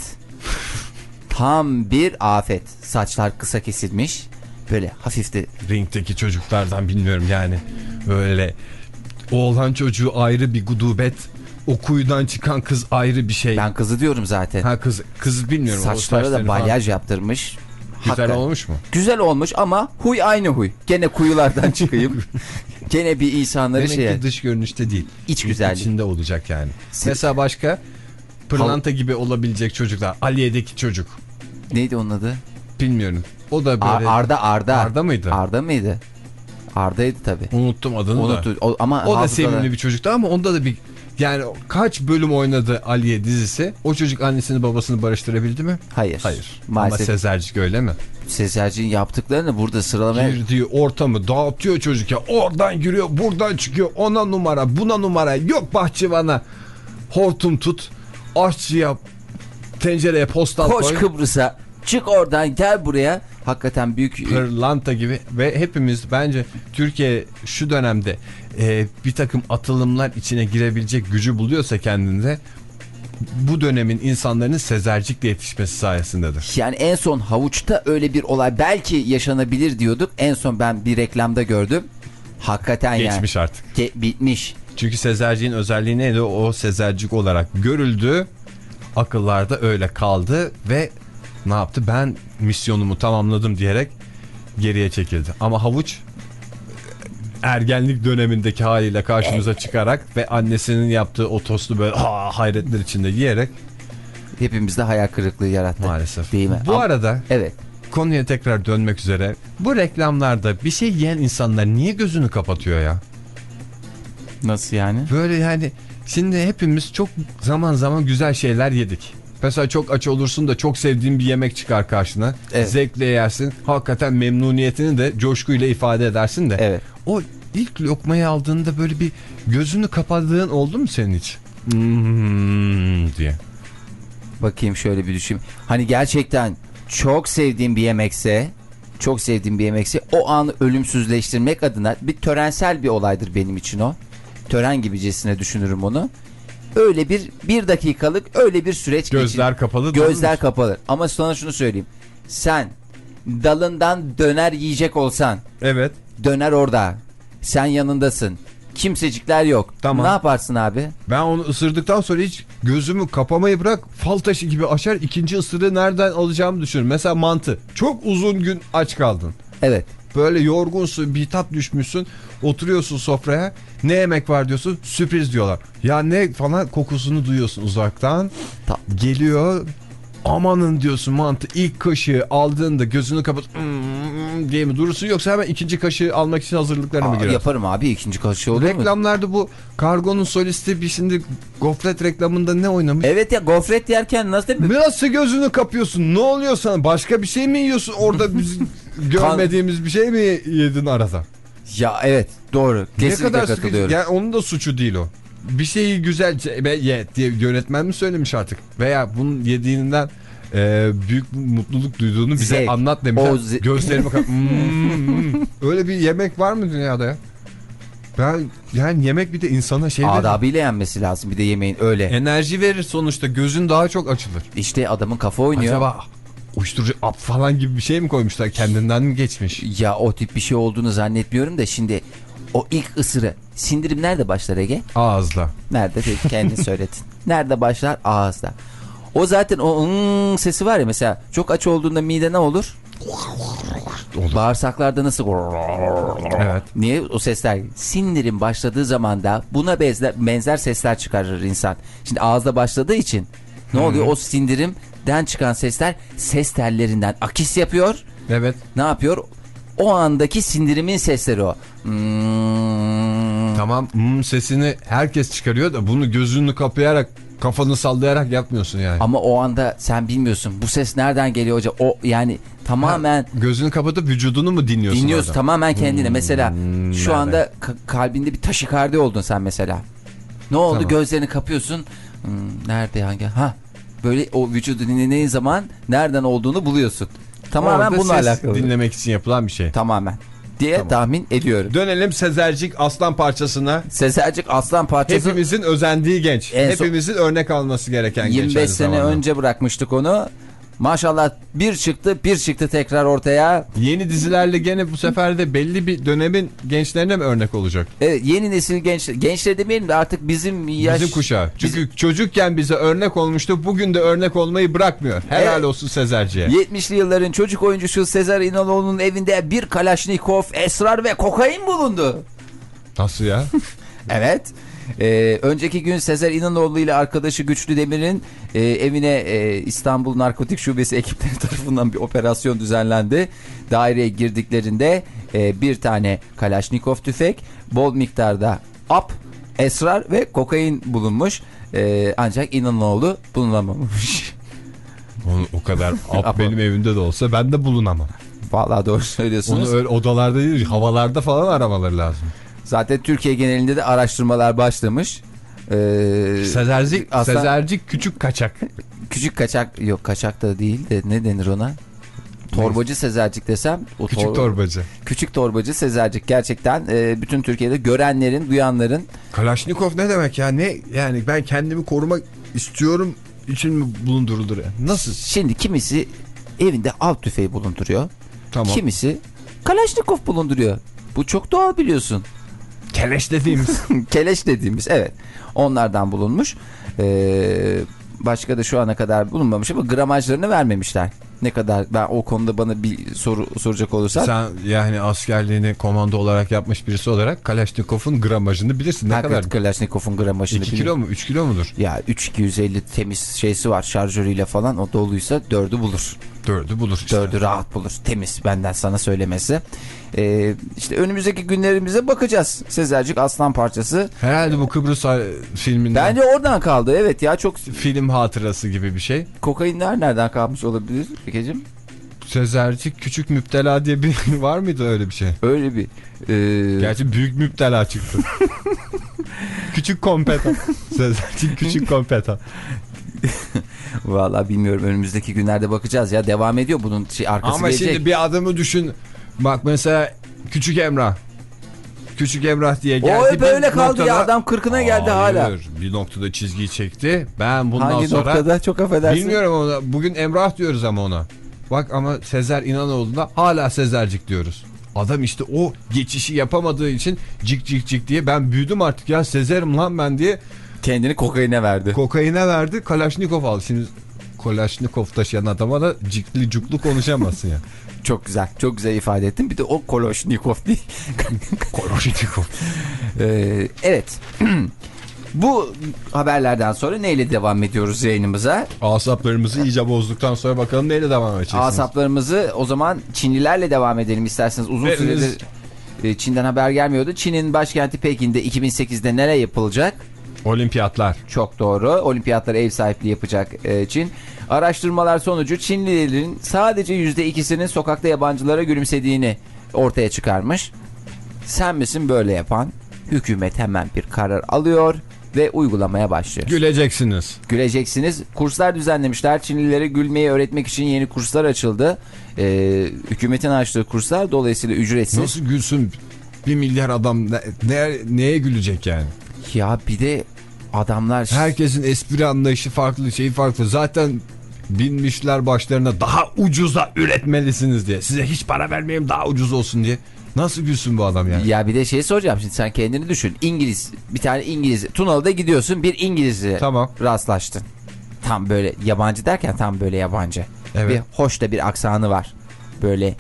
Speaker 3: Tam bir afet. Saçlar kısa kesilmiş. Böyle hafif de
Speaker 2: ringdeki çocuklardan bilmiyorum yani böyle oğlan çocuğu ayrı bir gudubet o kuyudan çıkan kız ayrı bir şey.
Speaker 3: ben kızı diyorum zaten.
Speaker 2: Ha kız kız bilmiyorum.
Speaker 3: Saçlara da
Speaker 2: saçlarını falan.
Speaker 3: balyaj yaptırmış.
Speaker 2: Güzel
Speaker 3: Hakikaten.
Speaker 2: olmuş mu?
Speaker 3: Güzel olmuş ama huy aynı huy. Gene kuyulardan çıkayım. Gene bir insanları
Speaker 2: Demek ki dış görünüşte değil.
Speaker 3: İç güzellik.
Speaker 2: İçinde olacak yani.
Speaker 3: Se-
Speaker 2: Mesela başka pırlanta gibi olabilecek çocuklar. Aliye'deki çocuk.
Speaker 3: Neydi onun adı?
Speaker 2: Bilmiyorum. O da böyle
Speaker 3: Arda Arda.
Speaker 2: Arda mıydı?
Speaker 3: Arda mıydı? Arda'ydı tabii.
Speaker 2: unuttum adını da.
Speaker 3: Unuttu. O, ama
Speaker 2: O da sevimli bir çocuktu ama onda da bir yani kaç bölüm oynadı Aliye dizisi? O çocuk annesini babasını barıştırabildi mi?
Speaker 3: Hayır.
Speaker 2: Hayır.
Speaker 3: Maalesef
Speaker 2: Ama Sezercik öyle mi?
Speaker 3: Sezerci'nin yaptıklarını burada sıralamaya...
Speaker 2: Girdiği ortamı dağıtıyor çocuk ya. Oradan giriyor, buradan çıkıyor. Ona numara, buna numara. Yok bahçıvana. Hortum tut. Aşçı yap. Tencereye postal
Speaker 3: Koş
Speaker 2: koy.
Speaker 3: Kıbrıs'a. Çık oradan gel buraya. Hakikaten büyük...
Speaker 2: Pırlanta gibi ve hepimiz bence Türkiye şu dönemde e, bir takım atılımlar içine girebilecek gücü buluyorsa kendinde bu dönemin insanların sezercikle yetişmesi sayesindedir.
Speaker 3: Yani en son havuçta öyle bir olay belki yaşanabilir diyorduk. En son ben bir reklamda gördüm. Hakikaten yani.
Speaker 2: Geçmiş artık.
Speaker 3: Ge- bitmiş.
Speaker 2: Çünkü sezerciğin özelliği neydi? O sezercik olarak görüldü. Akıllarda öyle kaldı ve ne yaptı? Ben misyonumu tamamladım diyerek geriye çekildi. Ama havuç ergenlik dönemindeki haliyle karşımıza çıkarak ve annesinin yaptığı o tostu böyle aa, hayretler içinde yiyerek
Speaker 3: Hepimizde hayal kırıklığı yarattı.
Speaker 2: maalesef.
Speaker 3: Değil mi?
Speaker 2: Bu
Speaker 3: Ama-
Speaker 2: arada
Speaker 3: Evet.
Speaker 2: konuya tekrar dönmek üzere bu reklamlarda bir şey yiyen insanlar niye gözünü kapatıyor ya?
Speaker 3: Nasıl yani?
Speaker 2: Böyle yani şimdi hepimiz çok zaman zaman güzel şeyler yedik. Mesela çok aç olursun da çok sevdiğin bir yemek çıkar karşına.
Speaker 3: Evet.
Speaker 2: Zevkle yersin. Hakikaten memnuniyetini de coşkuyla ifade edersin de.
Speaker 3: Evet.
Speaker 2: O ilk lokmayı aldığında böyle bir gözünü kapadığın oldu mu senin hiç? Hmm diye.
Speaker 3: Bakayım şöyle bir düşün. Hani gerçekten çok sevdiğim bir yemekse, çok sevdiğim bir yemekse o anı ölümsüzleştirmek adına bir törensel bir olaydır benim için o. Tören gibicesine düşünürüm onu. Öyle bir bir dakikalık öyle bir süreç
Speaker 2: Gözler
Speaker 3: geçir-
Speaker 2: kapalı.
Speaker 3: Gözler kapalı. Ama sana şunu söyleyeyim. Sen dalından döner yiyecek olsan,
Speaker 2: Evet.
Speaker 3: döner orada. Sen yanındasın. Kimsecikler yok.
Speaker 2: Tamam.
Speaker 3: Ne yaparsın abi?
Speaker 2: Ben onu ısırdıktan sonra hiç gözümü kapamayı bırak fal taşı gibi aşar ikinci ısırığı nereden alacağımı düşünüyorum. Mesela mantı. Çok uzun gün aç kaldın.
Speaker 3: Evet.
Speaker 2: Böyle yorgunsun, bitap düşmüşsün. Oturuyorsun sofraya. Ne yemek var diyorsun? Sürpriz diyorlar. Ya ne falan kokusunu duyuyorsun uzaktan.
Speaker 3: Ta-
Speaker 2: Geliyor. Amanın diyorsun mantı ilk kaşığı aldığında gözünü kapat "Hmm" "Hmm" diye mi durursun yoksa hemen ikinci kaşığı almak için hazırlıklarına mı
Speaker 3: Aa,
Speaker 2: girer?
Speaker 3: yaparım abi ikinci kaşığı olur mu?
Speaker 2: Reklamlarda bu kargonun solisti bir şimdi gofret reklamında ne oynamış?
Speaker 3: Evet ya gofret yerken nasıl?
Speaker 2: Nasıl gözünü kapıyorsun? Ne oluyor sana? Başka bir şey mi yiyorsun? Orada görmediğimiz bir şey mi yedin arada?
Speaker 3: Ya evet doğru. Kesinlikle
Speaker 2: ne kadar sıkıcı.
Speaker 3: katılıyorum.
Speaker 2: Yani onun da suçu değil o. Bir şeyi güzelce ye diye yönetmen mi söylemiş artık? Veya bunun yediğinden e, büyük mutluluk duyduğunu bize
Speaker 3: Zevk.
Speaker 2: anlat demişler. Gözlerime bak. Hmm. Öyle bir yemek var mı dünyada ya? Ben yani yemek bir de insana şey verir.
Speaker 3: Adabıyla yenmesi lazım bir de yemeğin öyle.
Speaker 2: Enerji verir sonuçta. Gözün daha çok açılır.
Speaker 3: İşte adamın kafa oynuyor.
Speaker 2: Acaba uyuşturucu ap falan gibi bir şey mi koymuşlar? Kendinden mi geçmiş?
Speaker 3: Ya o tip bir şey olduğunu zannetmiyorum da şimdi o ilk ısırı sindirim nerede başlar Ege?
Speaker 2: Ağızda.
Speaker 3: Nerede de kendin söyledin. Nerede başlar? Ağızda. O zaten o ıı sesi var ya mesela çok aç olduğunda mide ne olur?
Speaker 2: Olur.
Speaker 3: Bağırsaklarda nasıl?
Speaker 2: Evet.
Speaker 3: Niye o sesler? Sindirim başladığı zaman da buna benzer, benzer sesler çıkarır insan. Şimdi ağızda başladığı için ne oluyor? O sindirimden çıkan sesler ses tellerinden akis yapıyor.
Speaker 2: Evet.
Speaker 3: Ne yapıyor? O andaki sindirimin sesleri o. Hmm.
Speaker 2: Tamam hmm sesini herkes çıkarıyor da bunu gözünü kapayarak kafanı sallayarak yapmıyorsun yani.
Speaker 3: Ama o anda sen bilmiyorsun. Bu ses nereden geliyor hoca? O yani tamamen
Speaker 2: Gözünü kapatıp vücudunu mu dinliyorsun?
Speaker 3: dinliyorsun
Speaker 2: orada?
Speaker 3: tamamen kendine. Mesela şu
Speaker 2: nerede?
Speaker 3: anda ka- kalbinde bir taşikardi oldun sen mesela. Ne oldu?
Speaker 2: Tamam.
Speaker 3: Gözlerini kapıyorsun. Hmm, nerede hangi? Ha. Böyle o vücudu dinlediğin zaman nereden olduğunu buluyorsun. Tamamen
Speaker 2: Orada
Speaker 3: bununla alakalı.
Speaker 2: dinlemek için yapılan bir şey.
Speaker 3: Tamamen. Diye tahmin ediyorum.
Speaker 2: Dönelim Sezercik aslan parçasına.
Speaker 3: Sezercik aslan parçası
Speaker 2: Hepimizin özendiği genç.
Speaker 3: En son-
Speaker 2: Hepimizin örnek alması gereken genç.
Speaker 3: 25
Speaker 2: aynı
Speaker 3: sene
Speaker 2: zamanda.
Speaker 3: önce bırakmıştık onu. Maşallah bir çıktı bir çıktı tekrar ortaya.
Speaker 2: Yeni dizilerle gene bu sefer de belli bir dönemin gençlerine mi örnek olacak?
Speaker 3: Evet yeni nesil genç gençler demeyelim de artık bizim yaş
Speaker 2: Bizim kuşağı. Çünkü çocukken bize örnek olmuştu. Bugün de örnek olmayı bırakmıyor. Helal
Speaker 3: Evet.
Speaker 2: olsun Sezerci'ye.
Speaker 3: 70'li yılların çocuk oyuncusu Sezer İnanoğlu'nun evinde bir Kalaşnikov, esrar ve kokain bulundu.
Speaker 2: Nasıl ya?
Speaker 3: Evet. Ee, önceki gün Sezer İnanoğlu ile arkadaşı Güçlü Demir'in e, evine e, İstanbul Narkotik Şubesi ekipleri tarafından bir operasyon düzenlendi. Daireye girdiklerinde e, bir tane Kalaşnikov tüfek, bol miktarda ap, esrar ve kokain bulunmuş. E, ancak İnanoğlu bulunamamış.
Speaker 2: Onu, o kadar ap benim evimde de olsa ben de bulunamam.
Speaker 3: Vallahi doğru
Speaker 2: Onu
Speaker 3: söylüyorsunuz.
Speaker 2: öyle odalarda değil havalarda falan aramaları lazım.
Speaker 3: Zaten Türkiye genelinde de araştırmalar başlamış. Ee,
Speaker 2: Sezercik,
Speaker 3: Aslan-
Speaker 2: Sezercik küçük kaçak.
Speaker 3: küçük kaçak yok kaçak da değil de ne denir ona? Torbacı Sezercik desem. O
Speaker 2: Küçük
Speaker 3: tor-
Speaker 2: torbacı.
Speaker 3: Küçük torbacı Sezercik gerçekten e, bütün Türkiye'de görenlerin, duyanların
Speaker 2: Kalaşnikov ne demek ya? Ne yani ben kendimi korumak istiyorum için mi bulundurulur? Nasıl?
Speaker 3: şimdi kimisi evinde av tüfeği bulunduruyor.
Speaker 2: Tamam.
Speaker 3: Kimisi Kalaşnikov bulunduruyor. Bu çok doğal biliyorsun.
Speaker 2: Keleş dediğimiz.
Speaker 3: Keleş dediğimiz evet. Onlardan bulunmuş. Ee, başka da şu ana kadar bulunmamış ama gramajlarını vermemişler. Ne kadar ben o konuda bana bir soru soracak olursan.
Speaker 2: Sen yani askerliğini komando olarak yapmış birisi olarak Kalaşnikov'un gramajını bilirsin. Ne
Speaker 3: Hakikaten
Speaker 2: kadar?
Speaker 3: Kalaşnikov'un gramajını
Speaker 2: 2
Speaker 3: biliyorum.
Speaker 2: kilo mu 3 kilo mudur?
Speaker 3: Ya 3250 temiz şeysi var şarjörüyle falan o doluysa dördü bulur.
Speaker 2: Dördü bulur işte.
Speaker 3: Dördü rahat bulur. Temiz benden sana söylemesi. Ee, işte önümüzdeki günlerimize bakacağız. Sezercik aslan parçası.
Speaker 2: Herhalde bu Kıbrıs filminden
Speaker 3: Bence oradan kaldı. Evet ya çok
Speaker 2: film hatırası gibi bir şey.
Speaker 3: kokainler nereden kalmış olabilir Pekeciğim?
Speaker 2: Sezercik küçük müptela diye bir var mıydı öyle bir şey?
Speaker 3: Öyle bir. ee,
Speaker 2: Gerçi büyük müptela çıktı. küçük kompeta. Sezercik küçük kompeta.
Speaker 3: Vallahi bilmiyorum önümüzdeki günlerde bakacağız ya devam ediyor bunun şey arkası
Speaker 2: Ama
Speaker 3: gelecek.
Speaker 2: şimdi bir adamı düşün. Bak mesela küçük Emrah. Küçük Emrah diye geldi.
Speaker 3: o hep
Speaker 2: bir
Speaker 3: öyle kaldı ya
Speaker 2: noktada-
Speaker 3: adam kırkına geldi hala.
Speaker 2: Hayır, Bir noktada çizgiyi çekti. Ben bundan
Speaker 3: Hangi
Speaker 2: sonra
Speaker 3: noktada çok affedersin.
Speaker 2: bilmiyorum ona. Bugün Emrah diyoruz ama ona. Bak ama Sezer İnanoğlu'na hala Sezercik diyoruz. Adam işte o geçişi yapamadığı için cik cik cik diye ben büyüdüm artık ya Sezer'im lan ben diye
Speaker 3: Kendini kokaine verdi.
Speaker 2: kokaine verdi Kalaşnikov aldı. Şimdi Kalaşnikov taşıyan adama da cikli cuklu konuşamazsın ya.
Speaker 3: Çok güzel. Çok güzel ifade ettin. Bir de o Koloşnikov değil.
Speaker 2: Kalaşnikov.
Speaker 3: Ee, evet. Bu haberlerden sonra neyle devam ediyoruz yayınımıza?
Speaker 2: Asaplarımızı iyice bozduktan sonra bakalım neyle devam edeceksiniz?
Speaker 3: Asaplarımızı o zaman Çinlilerle devam edelim isterseniz. Uzun
Speaker 2: Veriniz.
Speaker 3: süredir e, Çin'den haber gelmiyordu. Çin'in başkenti Pekin'de 2008'de neler yapılacak?
Speaker 2: Olimpiyatlar.
Speaker 3: Çok doğru. Olimpiyatlara ev sahipliği yapacak e, Çin. Araştırmalar sonucu Çinlilerin sadece %2'sinin sokakta yabancılara gülümsediğini ortaya çıkarmış. Sen misin böyle yapan? Hükümet hemen bir karar alıyor ve uygulamaya başlıyor.
Speaker 2: Güleceksiniz.
Speaker 3: Güleceksiniz. Kurslar düzenlemişler. Çinlilere gülmeyi öğretmek için yeni kurslar açıldı. Ee, hükümetin açtığı kurslar dolayısıyla ücretsiz.
Speaker 2: Nasıl gülsün bir milyar adam ne, ne- neye gülecek yani?
Speaker 3: Ya bir de adamlar...
Speaker 2: Herkesin espri anlayışı farklı, şey farklı. Zaten binmişler başlarına daha ucuza üretmelisiniz diye. Size hiç para vermeyeyim daha ucuz olsun diye. Nasıl gülsün bu adam yani?
Speaker 3: Ya bir de şey soracağım şimdi sen kendini düşün. İngiliz bir tane İngiliz Tunalı'da gidiyorsun bir İngiliz'e
Speaker 2: Tamam.
Speaker 3: rastlaştın. Tam böyle yabancı derken tam böyle yabancı.
Speaker 2: Evet.
Speaker 3: Bir hoş da bir aksanı var. Böyle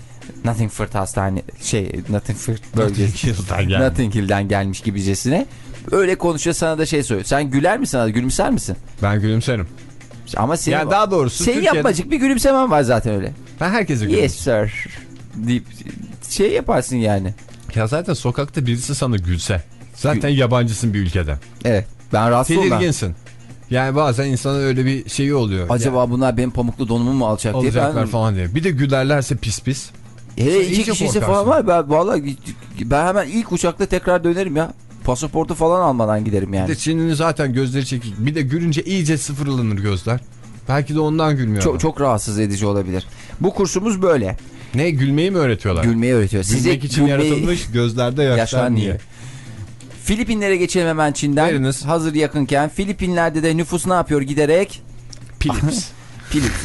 Speaker 3: Nottingford hastane şey Nottingford bölgesi.
Speaker 2: Notting Hill'den
Speaker 3: Notting Hill'den gelmiş gibicesine. Öyle konuşuyor sana da şey söylüyor. Sen güler misin? Gülümser misin?
Speaker 2: Ben gülümserim.
Speaker 3: Ama senin,
Speaker 2: Yani daha doğrusu
Speaker 3: senin
Speaker 2: Türkiye'de-
Speaker 3: yapmacık bir gülümsemen var zaten öyle.
Speaker 2: Ben herkese gülümserim.
Speaker 3: Yes sir deyip şey yaparsın yani.
Speaker 2: Ya zaten sokakta birisi sana gülse. Zaten yabancısın bir ülkeden.
Speaker 3: Evet. Ben rahatsız oldum.
Speaker 2: Tedirginsin. Yani bazen insanın öyle bir şeyi oluyor.
Speaker 3: Acaba bunlar benim pamuklu donumu mu alacak diye.
Speaker 2: alacaklar
Speaker 3: Ben,
Speaker 2: falan diye. Bir de gülerlerse pis pis.
Speaker 3: hele iki
Speaker 2: korkarsın.
Speaker 3: falan var. Ben, vallahi ben hemen ilk uçakta tekrar dönerim ya. Pasaportu falan almadan giderim
Speaker 2: Bir
Speaker 3: yani.
Speaker 2: de Çin'in zaten gözleri çekik. Bir de gülünce iyice sıfırlanır gözler. Belki de ondan gülmüyor.
Speaker 3: Çok, çok rahatsız edici olabilir. Bu kursumuz böyle.
Speaker 2: Ne gülmeyi mi öğretiyorlar?
Speaker 3: Gülmeyi öğretiyor. Size
Speaker 2: Gülmek için
Speaker 3: gülmeyi-
Speaker 2: yaratılmış gözlerde yaşlar niye?
Speaker 3: niye? Filipinlere geçelim hemen Çin'den.
Speaker 2: Veriniz.
Speaker 3: Hazır yakınken. Filipinler'de de nüfus ne yapıyor giderek?
Speaker 2: Philips.
Speaker 3: Philips.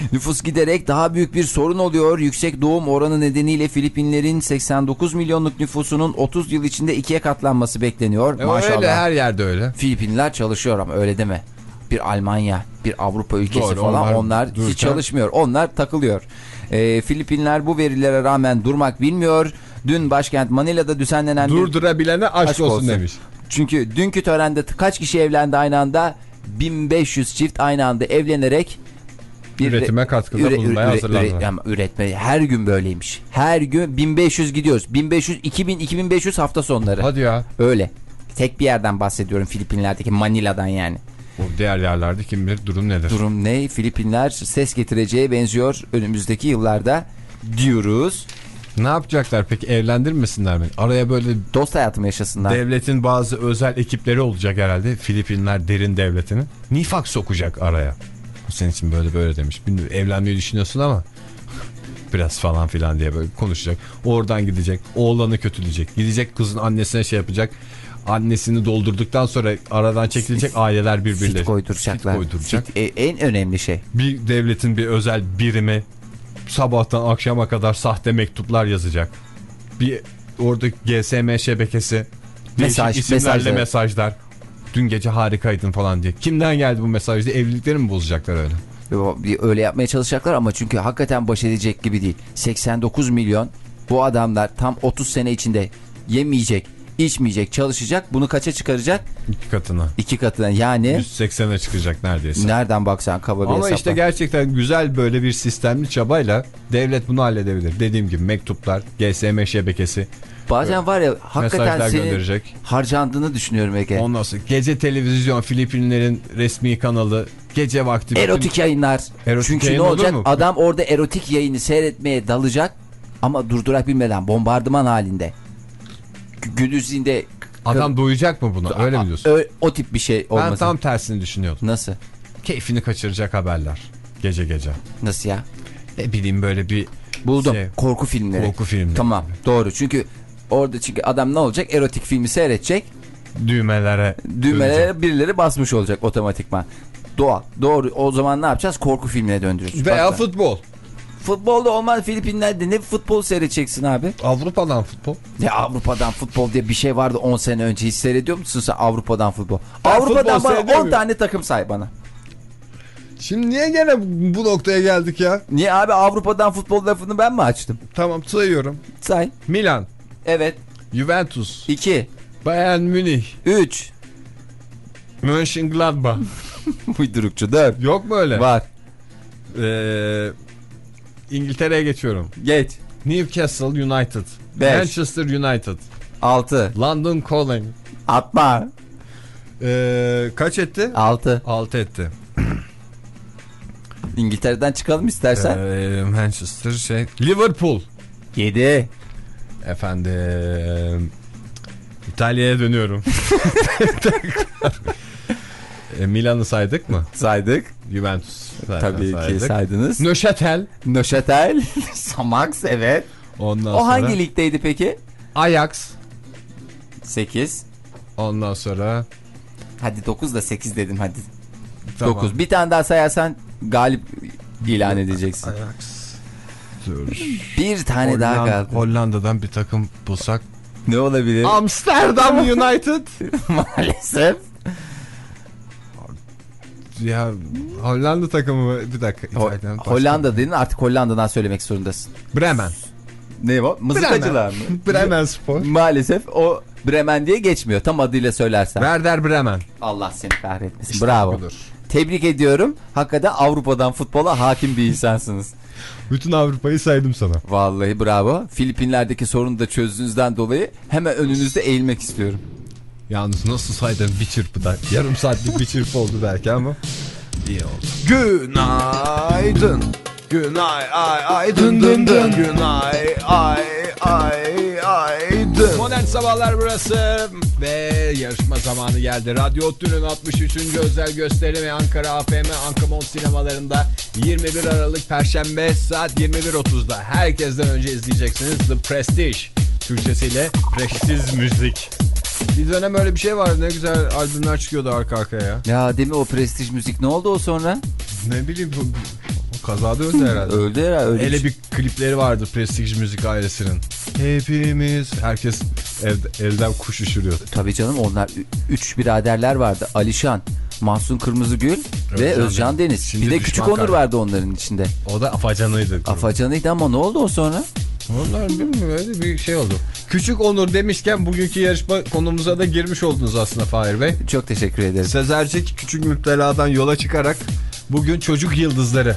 Speaker 3: Nüfus giderek daha büyük bir sorun oluyor. Yüksek doğum oranı nedeniyle Filipinlerin 89 milyonluk nüfusunun 30 yıl içinde ikiye katlanması bekleniyor.
Speaker 2: E,
Speaker 3: Maşallah.
Speaker 2: Öyle her yerde öyle.
Speaker 3: Filipinler çalışıyor ama öyle deme. Bir Almanya, bir Avrupa ülkesi
Speaker 2: Doğru,
Speaker 3: falan
Speaker 2: onlar
Speaker 3: onlar,
Speaker 2: dururken-
Speaker 3: hiç çalışmıyor. Onlar takılıyor. Ee, Filipinler bu verilere rağmen durmak bilmiyor. Dün başkent Manila'da düzenlenen bir...
Speaker 2: Durdurabilene aşk,
Speaker 3: Aşk
Speaker 2: olsun,
Speaker 3: olsun.
Speaker 2: demiş.
Speaker 3: Çünkü dünkü törende kaç kişi evlendi aynı anda? 1500 çift aynı anda evlenerek
Speaker 2: Üretime katkıda bulunmaya hazırlandılar.
Speaker 3: ama üretme her gün böyleymiş. Her gün 1500 gidiyoruz. 1500 2000 2500 hafta sonları.
Speaker 2: Hadi ya.
Speaker 3: Öyle. Tek bir yerden bahsediyorum Filipinler'deki Manila'dan yani.
Speaker 2: O diğer yerlerde kim bilir durum nedir?
Speaker 3: Durum ne? Filipinler ses getireceğe benziyor önümüzdeki yıllarda diyoruz.
Speaker 2: Ne yapacaklar peki evlendirmesinler mi? Araya böyle
Speaker 3: Dost hayatımı yaşasınlar.
Speaker 2: devletin bazı özel ekipleri olacak herhalde. Filipinler derin devletinin. Nifak sokacak araya. O senin için böyle böyle demiş. Bilmiyorum, evlenmeyi düşünüyorsun ama biraz falan filan diye böyle konuşacak. Oradan gidecek. Oğlanı kötüleyecek. Gidecek kızın annesine şey yapacak. Annesini doldurduktan sonra aradan çekilecek aileler birbirleri.
Speaker 3: Fit koyduracaklar.
Speaker 2: Fit koyduracak.
Speaker 3: Fit, e, en önemli şey.
Speaker 2: Bir devletin bir özel birimi sabahtan akşama kadar sahte mektuplar yazacak. Bir orada GSM şebekesi
Speaker 3: Mesaj,
Speaker 2: isimlerle
Speaker 3: mesajlar.
Speaker 2: mesajlar. Dün gece harikaydın falan diye. Kimden geldi bu mesaj diye evlilikleri mi bozacaklar öyle?
Speaker 3: Öyle yapmaya çalışacaklar ama çünkü hakikaten baş edecek gibi değil. 89 milyon bu adamlar tam 30 sene içinde yemeyecek, içmeyecek, çalışacak. Bunu kaça çıkaracak?
Speaker 2: İki katına.
Speaker 3: İki katına. Yani
Speaker 2: 180'e çıkacak neredeyse.
Speaker 3: nereden baksan kaba bir
Speaker 2: Ama
Speaker 3: hesapla.
Speaker 2: işte gerçekten güzel böyle bir sistemli çabayla devlet bunu halledebilir. Dediğim gibi mektuplar, GSM şebekesi,
Speaker 3: Bazen var ya hakikaten senin
Speaker 2: gönderecek.
Speaker 3: harcandığını düşünüyorum Ege.
Speaker 2: Ondan sonra gece televizyon Filipinlerin resmi kanalı gece vakti bütün-
Speaker 3: Erotik yayınlar.
Speaker 2: Erotik
Speaker 3: Çünkü
Speaker 2: yayın
Speaker 3: ne olacak?
Speaker 2: mu?
Speaker 3: Adam orada erotik yayını seyretmeye dalacak ama durdurabilmeden bombardıman halinde. Gü- Gündüzliğinde
Speaker 2: Adam doyacak mı buna? Öyle mi diyorsun?
Speaker 3: Ö- o tip bir şey
Speaker 2: Ben
Speaker 3: olmasın.
Speaker 2: tam tersini düşünüyordum.
Speaker 3: Nasıl?
Speaker 2: Keyfini kaçıracak haberler. Gece gece.
Speaker 3: Nasıl ya?
Speaker 2: Ne bileyim böyle bir
Speaker 3: Buldum.
Speaker 2: Şey,
Speaker 3: korku filmleri.
Speaker 2: korku filmleri.
Speaker 3: Tamam. Doğru. Çünkü orada çünkü adam ne olacak? Erotik filmi seyredecek.
Speaker 2: düğmelere
Speaker 3: Düğmelere
Speaker 2: dönecek.
Speaker 3: birileri basmış olacak otomatikman. Doğal. Doğru. O zaman ne yapacağız? Korku filmine döndürürüz.
Speaker 2: Veya
Speaker 3: Bak sen.
Speaker 2: futbol.
Speaker 3: Futbolda olmaz Filipinler'de ne futbol seyredeceksin abi?
Speaker 2: Avrupa'dan futbol.
Speaker 3: Ya Avrupa'dan futbol diye bir şey vardı 10 sene önce. Hiç seyrediyor musun sen Avrupa'dan futbol?
Speaker 2: Ben
Speaker 3: Avrupa'dan
Speaker 2: futbol
Speaker 3: bana
Speaker 2: seyrediyorum
Speaker 3: 10 tane takım say bana.
Speaker 2: Şimdi niye gene bu noktaya geldik ya?
Speaker 3: Niye abi Avrupa'dan futbol lafını ben mi açtım?
Speaker 2: Tamam sayıyorum.
Speaker 3: Say.
Speaker 2: Milan,
Speaker 3: Evet.
Speaker 2: Juventus,
Speaker 3: 2,
Speaker 2: Bayern Münih.
Speaker 3: 3.
Speaker 2: Mönchengladbach.
Speaker 3: Uydurukçu 4.
Speaker 2: Yok mu öyle?
Speaker 3: Var.
Speaker 2: Ee, İngiltere'ye geçiyorum.
Speaker 3: Geç.
Speaker 2: Newcastle United.
Speaker 3: Beş.
Speaker 2: Manchester United.
Speaker 3: 6.
Speaker 2: London Calling.
Speaker 3: Atma.
Speaker 2: Ee, kaç etti?
Speaker 3: 6.
Speaker 2: 6 etti.
Speaker 3: İngiltere'den çıkalım istersen.
Speaker 2: Ee, Manchester şey. Liverpool.
Speaker 3: 7.
Speaker 2: Efendim. İtalya'ya dönüyorum. e, Milan'ı saydık mı?
Speaker 3: Saydık.
Speaker 2: Juventus.
Speaker 3: Tabii
Speaker 2: saydık.
Speaker 3: ki saydınız.
Speaker 2: Neuchâtel.
Speaker 3: Nöşetel. Samax evet.
Speaker 2: Ondan
Speaker 3: O
Speaker 2: sonra
Speaker 3: hangi ligdeydi peki?
Speaker 2: Ajax.
Speaker 3: 8.
Speaker 2: Ondan sonra
Speaker 3: Hadi 9 da 8 dedim hadi.
Speaker 2: Tamam.
Speaker 3: 9. Bir tane daha sayarsan galip ilan edeceksin.
Speaker 2: Ajax.
Speaker 3: Bir tane daha
Speaker 2: Holland-
Speaker 3: kaldı.
Speaker 2: Hollanda'dan bir takım bulsak.
Speaker 3: Ne olabilir?
Speaker 2: Amsterdam United.
Speaker 3: Maalesef.
Speaker 2: ya Hollanda takımı bir dakika.
Speaker 3: Ho-
Speaker 2: İtalyan,
Speaker 3: Hollanda dedin artık Hollanda'dan söylemek zorundasın.
Speaker 2: Bremen.
Speaker 3: Ne o? Mızıkacılar mı?
Speaker 2: Bremen Spor.
Speaker 3: Maalesef o Bremen diye geçmiyor tam adıyla söylersen.
Speaker 2: Werder Bremen.
Speaker 3: Allah seni kahretmesin.
Speaker 2: İşte
Speaker 3: Bravo.
Speaker 2: budur.
Speaker 3: Tebrik ediyorum. Hakikaten Avrupa'dan futbola hakim bir insansınız.
Speaker 2: Bütün Avrupa'yı saydım sana.
Speaker 3: Vallahi bravo. Filipinler'deki sorunu da çözdüğünüzden dolayı hemen önünüzde eğilmek istiyorum.
Speaker 2: Yalnız nasıl saydım bir çırpıda. Yarım saatlik bir çırpı oldu belki ama iyi oldu. Günaydın. Günay ay ay dın dın dın. Günay ay ay ay. Modern sabahlar burası ve yarışma zamanı geldi. Radyo Otlu'nun 63. özel gösterimi Ankara AFM Ankamon sinemalarında 21 Aralık Perşembe saat 21.30'da. Herkesten önce izleyeceksiniz The Prestige. Türkçesiyle Prestij Müzik. Bir dönem öyle bir şey vardı. Ne güzel albümler çıkıyordu arka arkaya ya.
Speaker 3: Ya değil mi o prestij müzik ne oldu o sonra?
Speaker 2: Ne bileyim kazada öldü herhalde.
Speaker 3: Öldü herhalde. Öyle
Speaker 2: Hele
Speaker 3: bir-
Speaker 2: klipleri vardı Prestige Müzik ailesinin. Hepimiz herkes ev- elden kuş uçuruyor.
Speaker 3: Tabii canım onlar üç biraderler vardı. Alişan, Mahsun Kırmızıgül ve
Speaker 2: Özcan
Speaker 3: Özcan
Speaker 2: Deniz.
Speaker 3: Deniz.
Speaker 2: Şimdi
Speaker 3: bir de Küçük Onur
Speaker 2: kardeş.
Speaker 3: vardı onların içinde.
Speaker 2: O da afacanıydı.
Speaker 3: Afacanıydı ama ne oldu o sonra?
Speaker 2: Onlar bilmiyorum öyle bir şey oldu. Küçük Onur demişken bugünkü yarışma konumuza da girmiş oldunuz aslında Fahir Bey.
Speaker 3: Çok teşekkür ederim.
Speaker 2: Sezercik küçük müpteladan yola çıkarak bugün çocuk yıldızları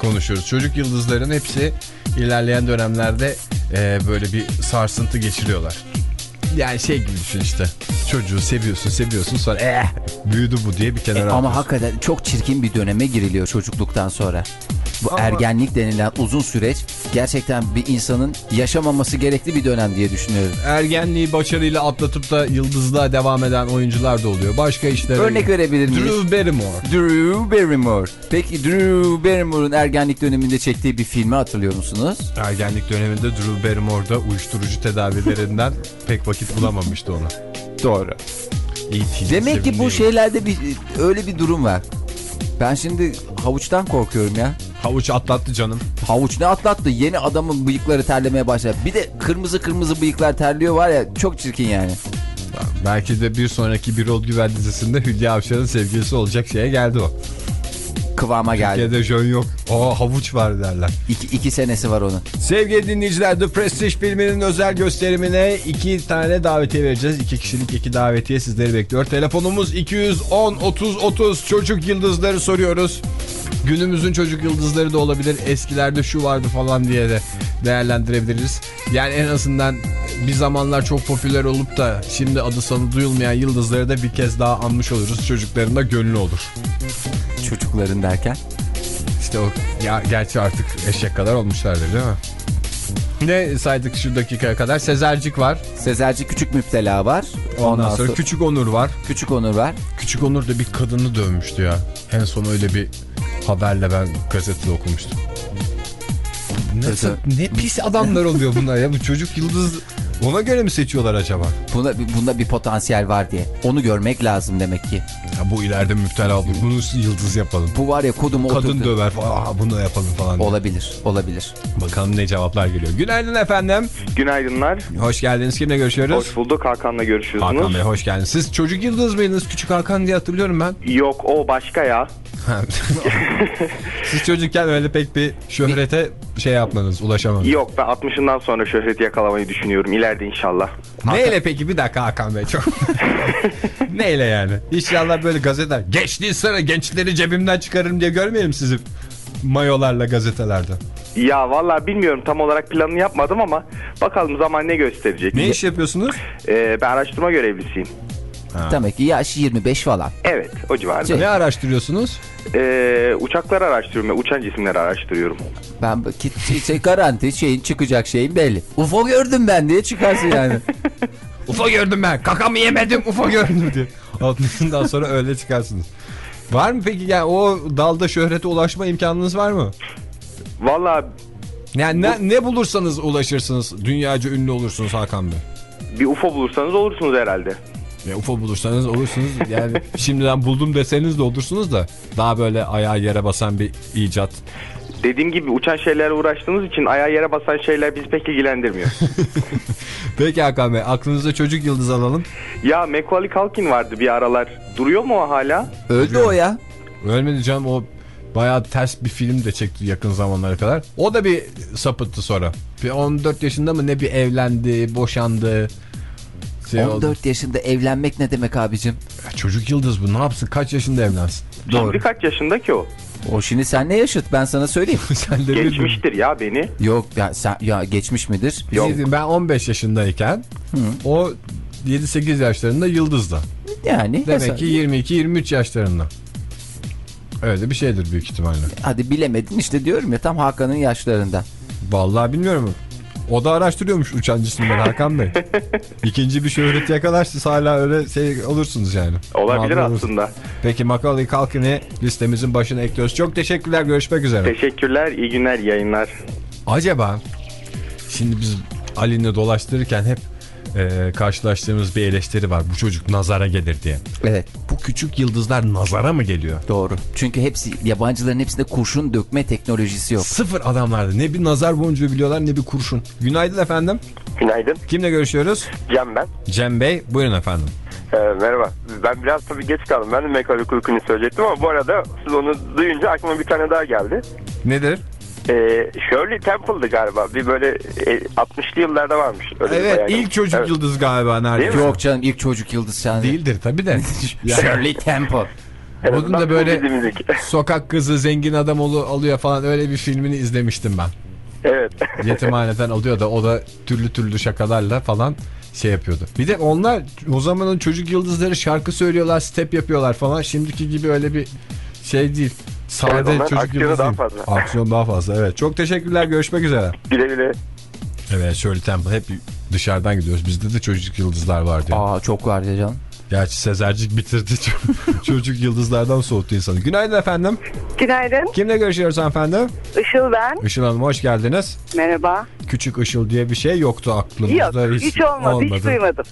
Speaker 2: konuşuyoruz. Çocuk yıldızların hepsi ilerleyen dönemlerde e, böyle bir sarsıntı geçiriyorlar. Yani şey gibi düşün işte. Çocuğu seviyorsun seviyorsun sonra eh büyüdü bu diye bir kenara
Speaker 3: E, ama
Speaker 2: atıyorsun.
Speaker 3: hakikaten çok çirkin bir döneme giriliyor çocukluktan sonra. Bu
Speaker 2: Ama-
Speaker 3: ergenlik denilen uzun süreç gerçekten bir insanın yaşamaması gerekli bir dönem diye düşünüyorum.
Speaker 2: Ergenliği başarıyla atlatıp da yıldızlığa devam eden oyuncular da oluyor. Başka işlere...
Speaker 3: Örnek verebilir miyiz?
Speaker 2: Drew Barrymore.
Speaker 3: Drew Barrymore. Peki Drew Barrymore'un ergenlik döneminde çektiği bir filmi hatırlıyor musunuz?
Speaker 2: Ergenlik döneminde Drew Barrymore'da uyuşturucu tedavilerinden pek vakit bulamamıştı ona.
Speaker 3: Doğru. Demek ki bu şeylerde bir öyle bir durum var. Ben şimdi havuçtan korkuyorum ya.
Speaker 2: Havuç atlattı canım.
Speaker 3: Havuç ne atlattı? Yeni adamın bıyıkları terlemeye başladı. Bir de kırmızı kırmızı bıyıklar terliyor var ya çok çirkin yani.
Speaker 2: Belki de bir sonraki Bir Ol Güven dizisinde Hülya Avşar'ın sevgilisi olacak şeye geldi o.
Speaker 3: Kıvama geldi.
Speaker 2: Türkiye'de jön yok. O havuç var derler.
Speaker 3: İki, iki senesi var onun.
Speaker 2: Sevgili dinleyiciler The Prestige filminin özel gösterimine iki tane davetiye vereceğiz. İki kişilik iki davetiye sizleri bekliyor. Telefonumuz 210 30 30 çocuk yıldızları soruyoruz. Günümüzün çocuk yıldızları da olabilir. Eskilerde şu vardı falan diye de değerlendirebiliriz. Yani en azından bir zamanlar çok popüler olup da şimdi adı sanı duyulmayan yıldızları da bir kez daha anmış oluruz. Çocukların da gönlü olur.
Speaker 3: Çocukların derken.
Speaker 2: İşte o ya gerçi artık eşek kadar olmuşlardır değil mi? Ne saydık şu dakikaya kadar? Sezercik var.
Speaker 3: Sezerci Küçük Müptela var.
Speaker 2: Ondan, sonra, Küçük Onur var.
Speaker 3: Küçük Onur var.
Speaker 2: Küçük Onur da bir kadını dövmüştü ya. En son öyle bir haberle ben gazetede okumuştum.
Speaker 3: Mesela-
Speaker 2: ne pis adamlar oluyor bunlar ya. Bu çocuk yıldız ona göre mi seçiyorlar acaba?
Speaker 3: Bunda, bunda bir potansiyel var diye. Onu görmek lazım demek ki.
Speaker 2: Ya bu ileride müptela olur. Bunu yıldız yapalım.
Speaker 3: Bu var ya kodumu
Speaker 2: Kadın
Speaker 3: oturdu.
Speaker 2: döver falan. Aa, bunu da yapalım falan. diye.
Speaker 3: Olabilir, olabilir.
Speaker 2: Bakalım ne cevaplar geliyor. Günaydın efendim.
Speaker 4: Günaydınlar.
Speaker 2: Hoş geldiniz. Kimle görüşüyoruz?
Speaker 4: Hoş bulduk. Hakan'la görüşüyorsunuz.
Speaker 2: Hakan Bey hoş geldiniz. Siz çocuk yıldız mıydınız? Küçük Hakan diye hatırlıyorum ben.
Speaker 4: Yok o başka ya.
Speaker 2: Siz çocukken öyle pek bir şöhrete şey yapmadınız, ulaşamadınız.
Speaker 5: Yok ben 60'ından sonra şöhreti yakalamayı düşünüyorum. İleride inşallah.
Speaker 2: Neyle peki? Bir dakika Hakan Bey çok. Neyle yani? İnşallah böyle gazeteler. Geçtiği sıra gençleri cebimden çıkarırım diye görmeyelim sizi mayolarla gazetelerde.
Speaker 5: Ya vallahi bilmiyorum tam olarak planını yapmadım ama bakalım zaman ne gösterecek.
Speaker 2: Ne iş yapıyorsunuz?
Speaker 5: Ee, ben araştırma görevlisiyim.
Speaker 3: Demek ki yaş 25 falan.
Speaker 5: Evet o civarda.
Speaker 3: Şey-
Speaker 2: Ne araştırıyorsunuz?
Speaker 5: Ee, uçakları araştırıyorum. ve Uçan cisimleri araştırıyorum.
Speaker 3: Ben ki- şey, garanti şeyin çıkacak şeyin belli. UFO gördüm ben diye çıkarsın yani.
Speaker 2: UFO gördüm ben. Kakamı yemedim UFO gördüm diye. 60'ından sonra öyle çıkarsınız. Var mı peki yani o dalda şöhrete ulaşma imkanınız var mı?
Speaker 5: Vallahi
Speaker 2: Yani ne, ne bulursanız ulaşırsınız. Dünyaca ünlü olursunuz Hakan Bey.
Speaker 5: bir UFO bulursanız olursunuz herhalde.
Speaker 2: Ya UFO bulursanız olursunuz. Yani şimdiden buldum deseniz de olursunuz da daha böyle ayağa yere basan bir icat.
Speaker 5: Dediğim gibi uçan şeylerle uğraştığımız için ayağa yere basan şeyler bizi pek ilgilendirmiyor.
Speaker 2: Peki Hakan Bey aklınıza çocuk yıldız alalım.
Speaker 5: ya Macaulay Culkin vardı bir aralar. Duruyor mu o hala?
Speaker 3: Öldü o ya.
Speaker 2: Ölmedi canım o bayağı ters bir film de çekti yakın zamanlara kadar. O da bir sapıttı sonra. Bir 14 yaşında mı ne bir evlendi, boşandı. Şey oldu.
Speaker 3: 14 yaşında evlenmek ne demek abicim?
Speaker 2: Ya Çocuk yıldız bu ne yapsın kaç yaşında evlensin?
Speaker 3: Doğru.
Speaker 5: Şimdi kaç yaşında ki o?
Speaker 3: O şimdi sen ne yaşıt ben sana söyleyeyim.
Speaker 2: Sen de
Speaker 5: Geçmiştir ya beni.
Speaker 3: Yok ya sen ya geçmiş midir?
Speaker 2: Şey diyeyim, ben 15 yaşındayken o 7-8 yaşlarında yıldızdı.
Speaker 3: Yani
Speaker 2: Demek ki 22-23 yaşlarında. Öyle bir şeydir büyük ihtimalle.
Speaker 3: hadi bilemedin işte diyorum ya tam Hakan'ın yaşlarında.
Speaker 2: Vallahi bilmiyorum. O da araştırıyormuş uçan cisimleri Hakan Bey. İkinci bir şöhret yakalar siz hala öyle şey olursunuz yani.
Speaker 5: Olabilir
Speaker 2: Mağdur olursunuz.
Speaker 5: aslında.
Speaker 2: Peki Macaulay Culkin'i listemizin başına ekliyoruz. Çok teşekkürler. Görüşmek üzere.
Speaker 5: Teşekkürler, iyi günler, yayınlar.
Speaker 2: Acaba şimdi biz Ali'ni dolaştırırken hep e, karşılaştığımız bir eleştiri var. Bu çocuk nazara gelir diye.
Speaker 3: Evet
Speaker 2: küçük yıldızlar nazara mı geliyor?
Speaker 3: doğru. Çünkü hepsi yabancıların hepsinde kurşun dökme teknolojisi yok.
Speaker 2: Sıfır adamlarda. Ne bir nazar boncuğu biliyorlar ne bir kurşun. Günaydın efendim.
Speaker 6: Günaydın.
Speaker 2: Kimle görüşüyoruz?
Speaker 6: Cem ben.
Speaker 2: Cem Bey. Buyurun efendim.
Speaker 6: Ee, merhaba. Ben biraz tabii geç kaldım. Ben de Macaulay Culkin'i söyleyecektim ama bu arada siz onu duyunca aklıma bir tane daha geldi.
Speaker 2: Nedir?
Speaker 6: Ee, Shirley Temple'dı galiba. Bir böyle e, 60'lı yıllarda varmış. Öyle bir
Speaker 2: Evet ilk çocuk
Speaker 6: Evet.
Speaker 2: yıldız galiba neredeyse.
Speaker 3: Yok canım ilk çocuk yıldız sen.
Speaker 2: Değildir tabii de.
Speaker 3: Shirley Temple.
Speaker 6: En
Speaker 2: Onun da böyle- sokak kızı zengin adam olu- alıyor falan öyle bir filmini izlemiştim ben.
Speaker 6: evet.
Speaker 2: Yetimhaneden alıyor da o da türlü türlü şakalarla falan şey yapıyordu. Bir de onlar o zamanın çocuk yıldızları şarkı söylüyorlar, step yapıyorlar falan. Şimdiki gibi öyle bir şey değil. Sade
Speaker 6: Evet,
Speaker 2: çocuk
Speaker 6: aksiyonu daha fazla.
Speaker 2: Aksiyon daha fazla evet. Çok teşekkürler görüşmek üzere.
Speaker 6: güle güle.
Speaker 2: Evet Shirley Temple hep dışarıdan gidiyoruz. Bizde de çocuk yıldızlar var diyor.
Speaker 3: Aa çok var ya canım.
Speaker 2: Gerçi Sezercik bitirdi. çocuk yıldızlardan soğuttu insanı. Günaydın efendim.
Speaker 7: Günaydın.
Speaker 2: Kimle görüşüyoruz hanımefendi?
Speaker 7: Işıl ben.
Speaker 2: Işıl Hanım hoş geldiniz.
Speaker 7: Merhaba.
Speaker 2: Küçük Işıl diye bir şey yoktu aklımızda.
Speaker 7: Yok hiç olmadı, hiç duymadım.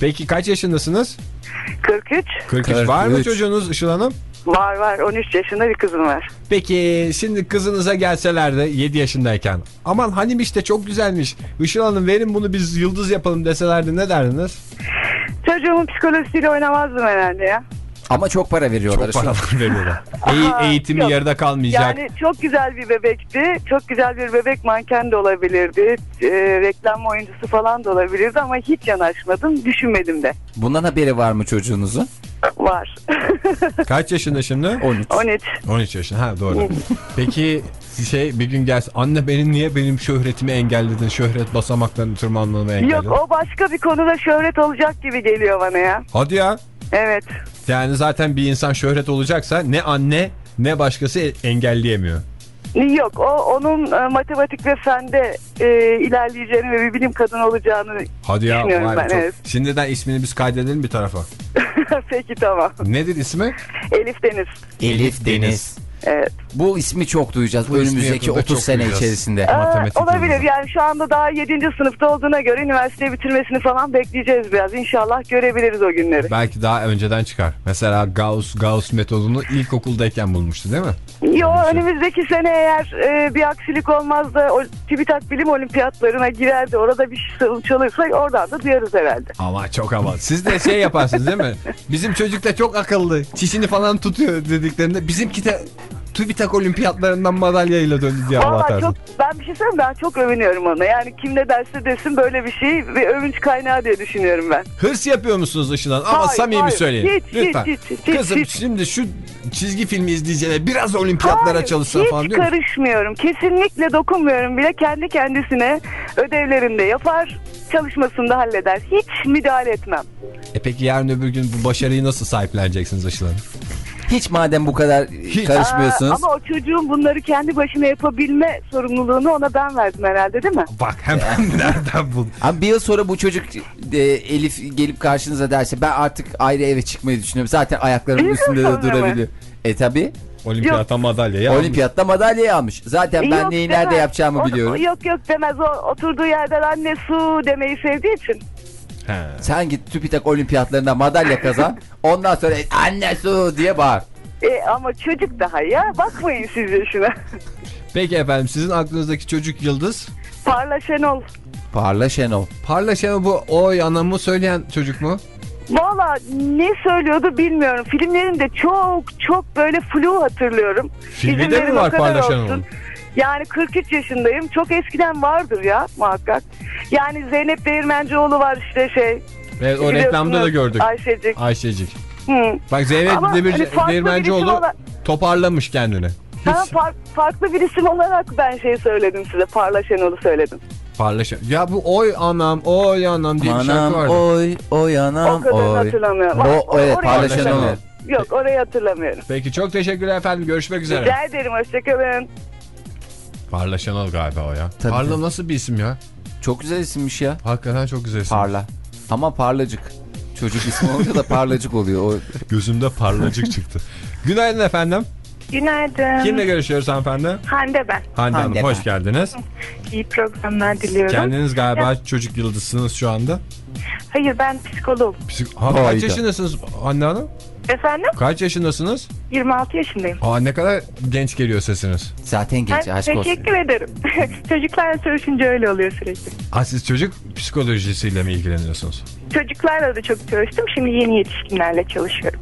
Speaker 2: Peki kaç yaşındasınız?
Speaker 7: 43.
Speaker 2: 43. Var mı
Speaker 3: 43.
Speaker 2: çocuğunuz Işıl Hanım?
Speaker 7: Var var 13 yaşında bir kızım var.
Speaker 2: Peki şimdi kızınıza gelseler de 7 yaşındayken. Aman hanim işte çok güzelmiş. Işıl Hanım verin bunu biz yıldız yapalım deselerdi ne derdiniz?
Speaker 7: Çocuğumun psikolojisiyle oynamazdım herhalde ya.
Speaker 3: Ama çok para veriyorlar.
Speaker 2: Çok paralar veriyorlar. Eğ-
Speaker 7: Aha,
Speaker 2: eğitimi
Speaker 7: yok.
Speaker 2: yarıda kalmayacak.
Speaker 7: Yani çok güzel bir bebekti. Çok güzel bir bebek manken de olabilirdi. E, reklam oyuncusu falan da olabilirdi ama hiç yanaşmadım. Düşünmedim de.
Speaker 3: Bundan haberi var mı çocuğunuzun?
Speaker 7: Var.
Speaker 2: Kaç yaşında şimdi?
Speaker 3: 13.
Speaker 7: 13.
Speaker 2: 13 yaşında. Ha doğru. Peki şey bir gün gelsin. Anne benim niye benim şöhretimi engelledin? Şöhret basamaklarını tırmanmamı engelledin.
Speaker 7: Yok o başka bir konuda şöhret olacak gibi geliyor bana ya.
Speaker 2: Hadi ya.
Speaker 7: Evet.
Speaker 2: Yani zaten bir insan şöhret olacaksa ne anne ne başkası engelleyemiyor.
Speaker 7: Yok o onun e, matematik ve fende e, ilerleyeceğini ve bir bilim kadını olacağını
Speaker 2: Hadi ya.
Speaker 7: Düşünüyorum
Speaker 2: vay,
Speaker 7: ben,
Speaker 2: çok-
Speaker 7: evet.
Speaker 2: Şimdiden ismini biz kaydedelim bir tarafa.
Speaker 7: peki tamam.
Speaker 2: Nedir ismi?
Speaker 7: Elif Deniz.
Speaker 3: Elif Deniz.
Speaker 7: Evet.
Speaker 3: Bu ismi çok duyacağız
Speaker 2: Bu
Speaker 3: önümüzdeki
Speaker 2: yakında
Speaker 3: 30
Speaker 2: çok
Speaker 3: sene
Speaker 2: duyacağız.
Speaker 3: içerisinde.
Speaker 7: Ee,
Speaker 2: Matematik
Speaker 7: olabilir
Speaker 2: yıldızı.
Speaker 7: yani şu anda daha 7. sınıfta olduğuna göre üniversiteyi bitirmesini falan bekleyeceğiz biraz. İnşallah görebiliriz o günleri.
Speaker 2: Belki daha önceden çıkar. Mesela Gauss, Gauss metodunu ilkokuldayken bulmuştu değil mi?
Speaker 7: Yo önümüzdeki sene eğer e, bir aksilik olmaz da o TÜBİTAK Bilim Olimpiyatlarına girer de orada bir şey çalırsa oradan da duyarız herhalde.
Speaker 2: Ama çok havalı. Siz de şey yaparsınız değil mi? Bizim çocuk da çok akıllı. Çişini falan tutuyor dediklerinde bizimki de TÜBİTAK olimpiyatlarından madalyayla döndü diye hava
Speaker 7: Valla çok ben bir şey söyleyeyim ben çok övünüyorum ona. Yani kim ne derse desin böyle bir şey bir övünç kaynağı diye düşünüyorum ben.
Speaker 2: Hırs yapıyor musunuz Işınan? Ama
Speaker 7: Hayır,
Speaker 2: samimi
Speaker 7: hayır.
Speaker 2: söyleyin.
Speaker 7: Hiç,
Speaker 2: Lütfen.
Speaker 7: hiç, hiç, hiç,
Speaker 2: Kızım
Speaker 7: hiç.
Speaker 2: şimdi şu çizgi filmi izleyeceğine biraz olimpiyatlara
Speaker 7: Hayır,
Speaker 2: çalışsa
Speaker 7: hiç
Speaker 2: falan diyor musun?
Speaker 7: karışmıyorum. Kesinlikle dokunmuyorum bile. Kendi kendisine ödevlerinde yapar, çalışmasında halleder. Hiç müdahale etmem.
Speaker 2: E peki yarın öbür gün bu başarıyı nasıl sahipleneceksiniz Işınan?
Speaker 3: Hiç madem bu kadar karışmıyorsunuz.
Speaker 7: Aa, ama o çocuğun bunları kendi başına yapabilme sorumluluğunu ona ben verdim herhalde değil mi?
Speaker 2: Bak hemen nereden buldun?
Speaker 3: Abi bir yıl sonra bu çocuk e, Elif gelip karşınıza derse ben artık ayrı eve çıkmayı düşünüyorum. Zaten ayaklarımın üstünde de durabiliyor. E tabi
Speaker 2: Olimpiyata madalyayı almış.
Speaker 3: olimpiyatta madalyayı almış. Zaten ben
Speaker 7: Yok
Speaker 3: neyi
Speaker 7: demez.
Speaker 3: nerede yapacağımı
Speaker 7: O-
Speaker 3: biliyorum.
Speaker 7: Yok yok demez. O oturduğu yerden anne su demeyi sevdiği için.
Speaker 2: He.
Speaker 3: Sen git TÜBİTAK olimpiyatlarında madalya kazan. Ondan sonra anne su diye bağır.
Speaker 7: E, ama çocuk daha ya. Bakmayın siz yaşına.
Speaker 2: Peki efendim sizin aklınızdaki çocuk yıldız?
Speaker 7: Parla Şenol.
Speaker 3: Parla Şenol.
Speaker 2: Parla şey bu oy anamı söyleyen çocuk mu?
Speaker 7: Valla ne söylüyordu bilmiyorum. Filmlerinde çok çok böyle flu hatırlıyorum.
Speaker 2: Filmi de mi var Parla. Şenol'un?
Speaker 7: Yani 43 yaşındayım. Çok eskiden vardır ya muhakkak. Yani Zeynep Değirmencioğlu var işte şey.
Speaker 2: Evet o reklamda da gördük.
Speaker 7: Ayşecik.
Speaker 2: Ayşecik.
Speaker 7: Hı.
Speaker 2: Bak Zeynep
Speaker 7: Ama
Speaker 2: Demir,
Speaker 7: hani
Speaker 2: Değirmencioğlu
Speaker 7: olarak-
Speaker 2: toparlamış kendini.
Speaker 7: Ha, far- farklı bir isim olarak ben şey söyledim size. Parla Şenol'u söyledim.
Speaker 2: Parla şey- Ya bu oy anam oy anam diye bir şarkı
Speaker 3: Anam
Speaker 2: vardı.
Speaker 3: oy oy
Speaker 7: O
Speaker 3: anam
Speaker 7: kadar
Speaker 3: oy.
Speaker 7: hatırlamıyorum.
Speaker 3: O,
Speaker 7: O-
Speaker 3: evet.
Speaker 7: Yok orayı hatırlamıyorum.
Speaker 2: Peki çok teşekkürler efendim görüşmek üzere.
Speaker 7: Rica ederim hoşçakalın.
Speaker 2: Parla Şenol galiba o ya.
Speaker 3: Tabii,
Speaker 2: Parla
Speaker 3: tabii.
Speaker 2: nasıl bir isim ya?
Speaker 3: Çok güzel isimmiş ya.
Speaker 2: Hakikaten çok güzel isim.
Speaker 3: Parla. Ama parlacık. Çocuk ismi olunca da parlacık oluyor. O
Speaker 2: Gözümde parlacık çıktı. Günaydın efendim.
Speaker 8: Günaydın.
Speaker 2: Kimle görüşüyoruz hanımefendi?
Speaker 8: Hande ben.
Speaker 2: Hande, Hanım
Speaker 3: Hande
Speaker 2: hoş
Speaker 3: ben.
Speaker 2: geldiniz.
Speaker 8: İyi programlar diliyorum.
Speaker 2: Kendiniz galiba çocuk yıldızsınız şu anda.
Speaker 8: Hayır ben psikolog.
Speaker 2: Psik- ha, kaç yaşındasınız Hande Hanım?
Speaker 8: Efendim?
Speaker 2: Kaç yaşındasınız?
Speaker 8: 26 yaşındayım.
Speaker 2: Aa ne kadar genç geliyor sesiniz.
Speaker 3: zaten genç
Speaker 8: Ben
Speaker 3: aşk olsun.
Speaker 8: teşekkür ederim. Çocuklarla çalışınca öyle oluyor sürekli.
Speaker 2: Ha siz çocuk psikolojisiyle mi ilgileniyorsunuz?
Speaker 8: Çocuklarla da çok çalıştım. Şimdi yeni yetişkinlerle çalışıyorum.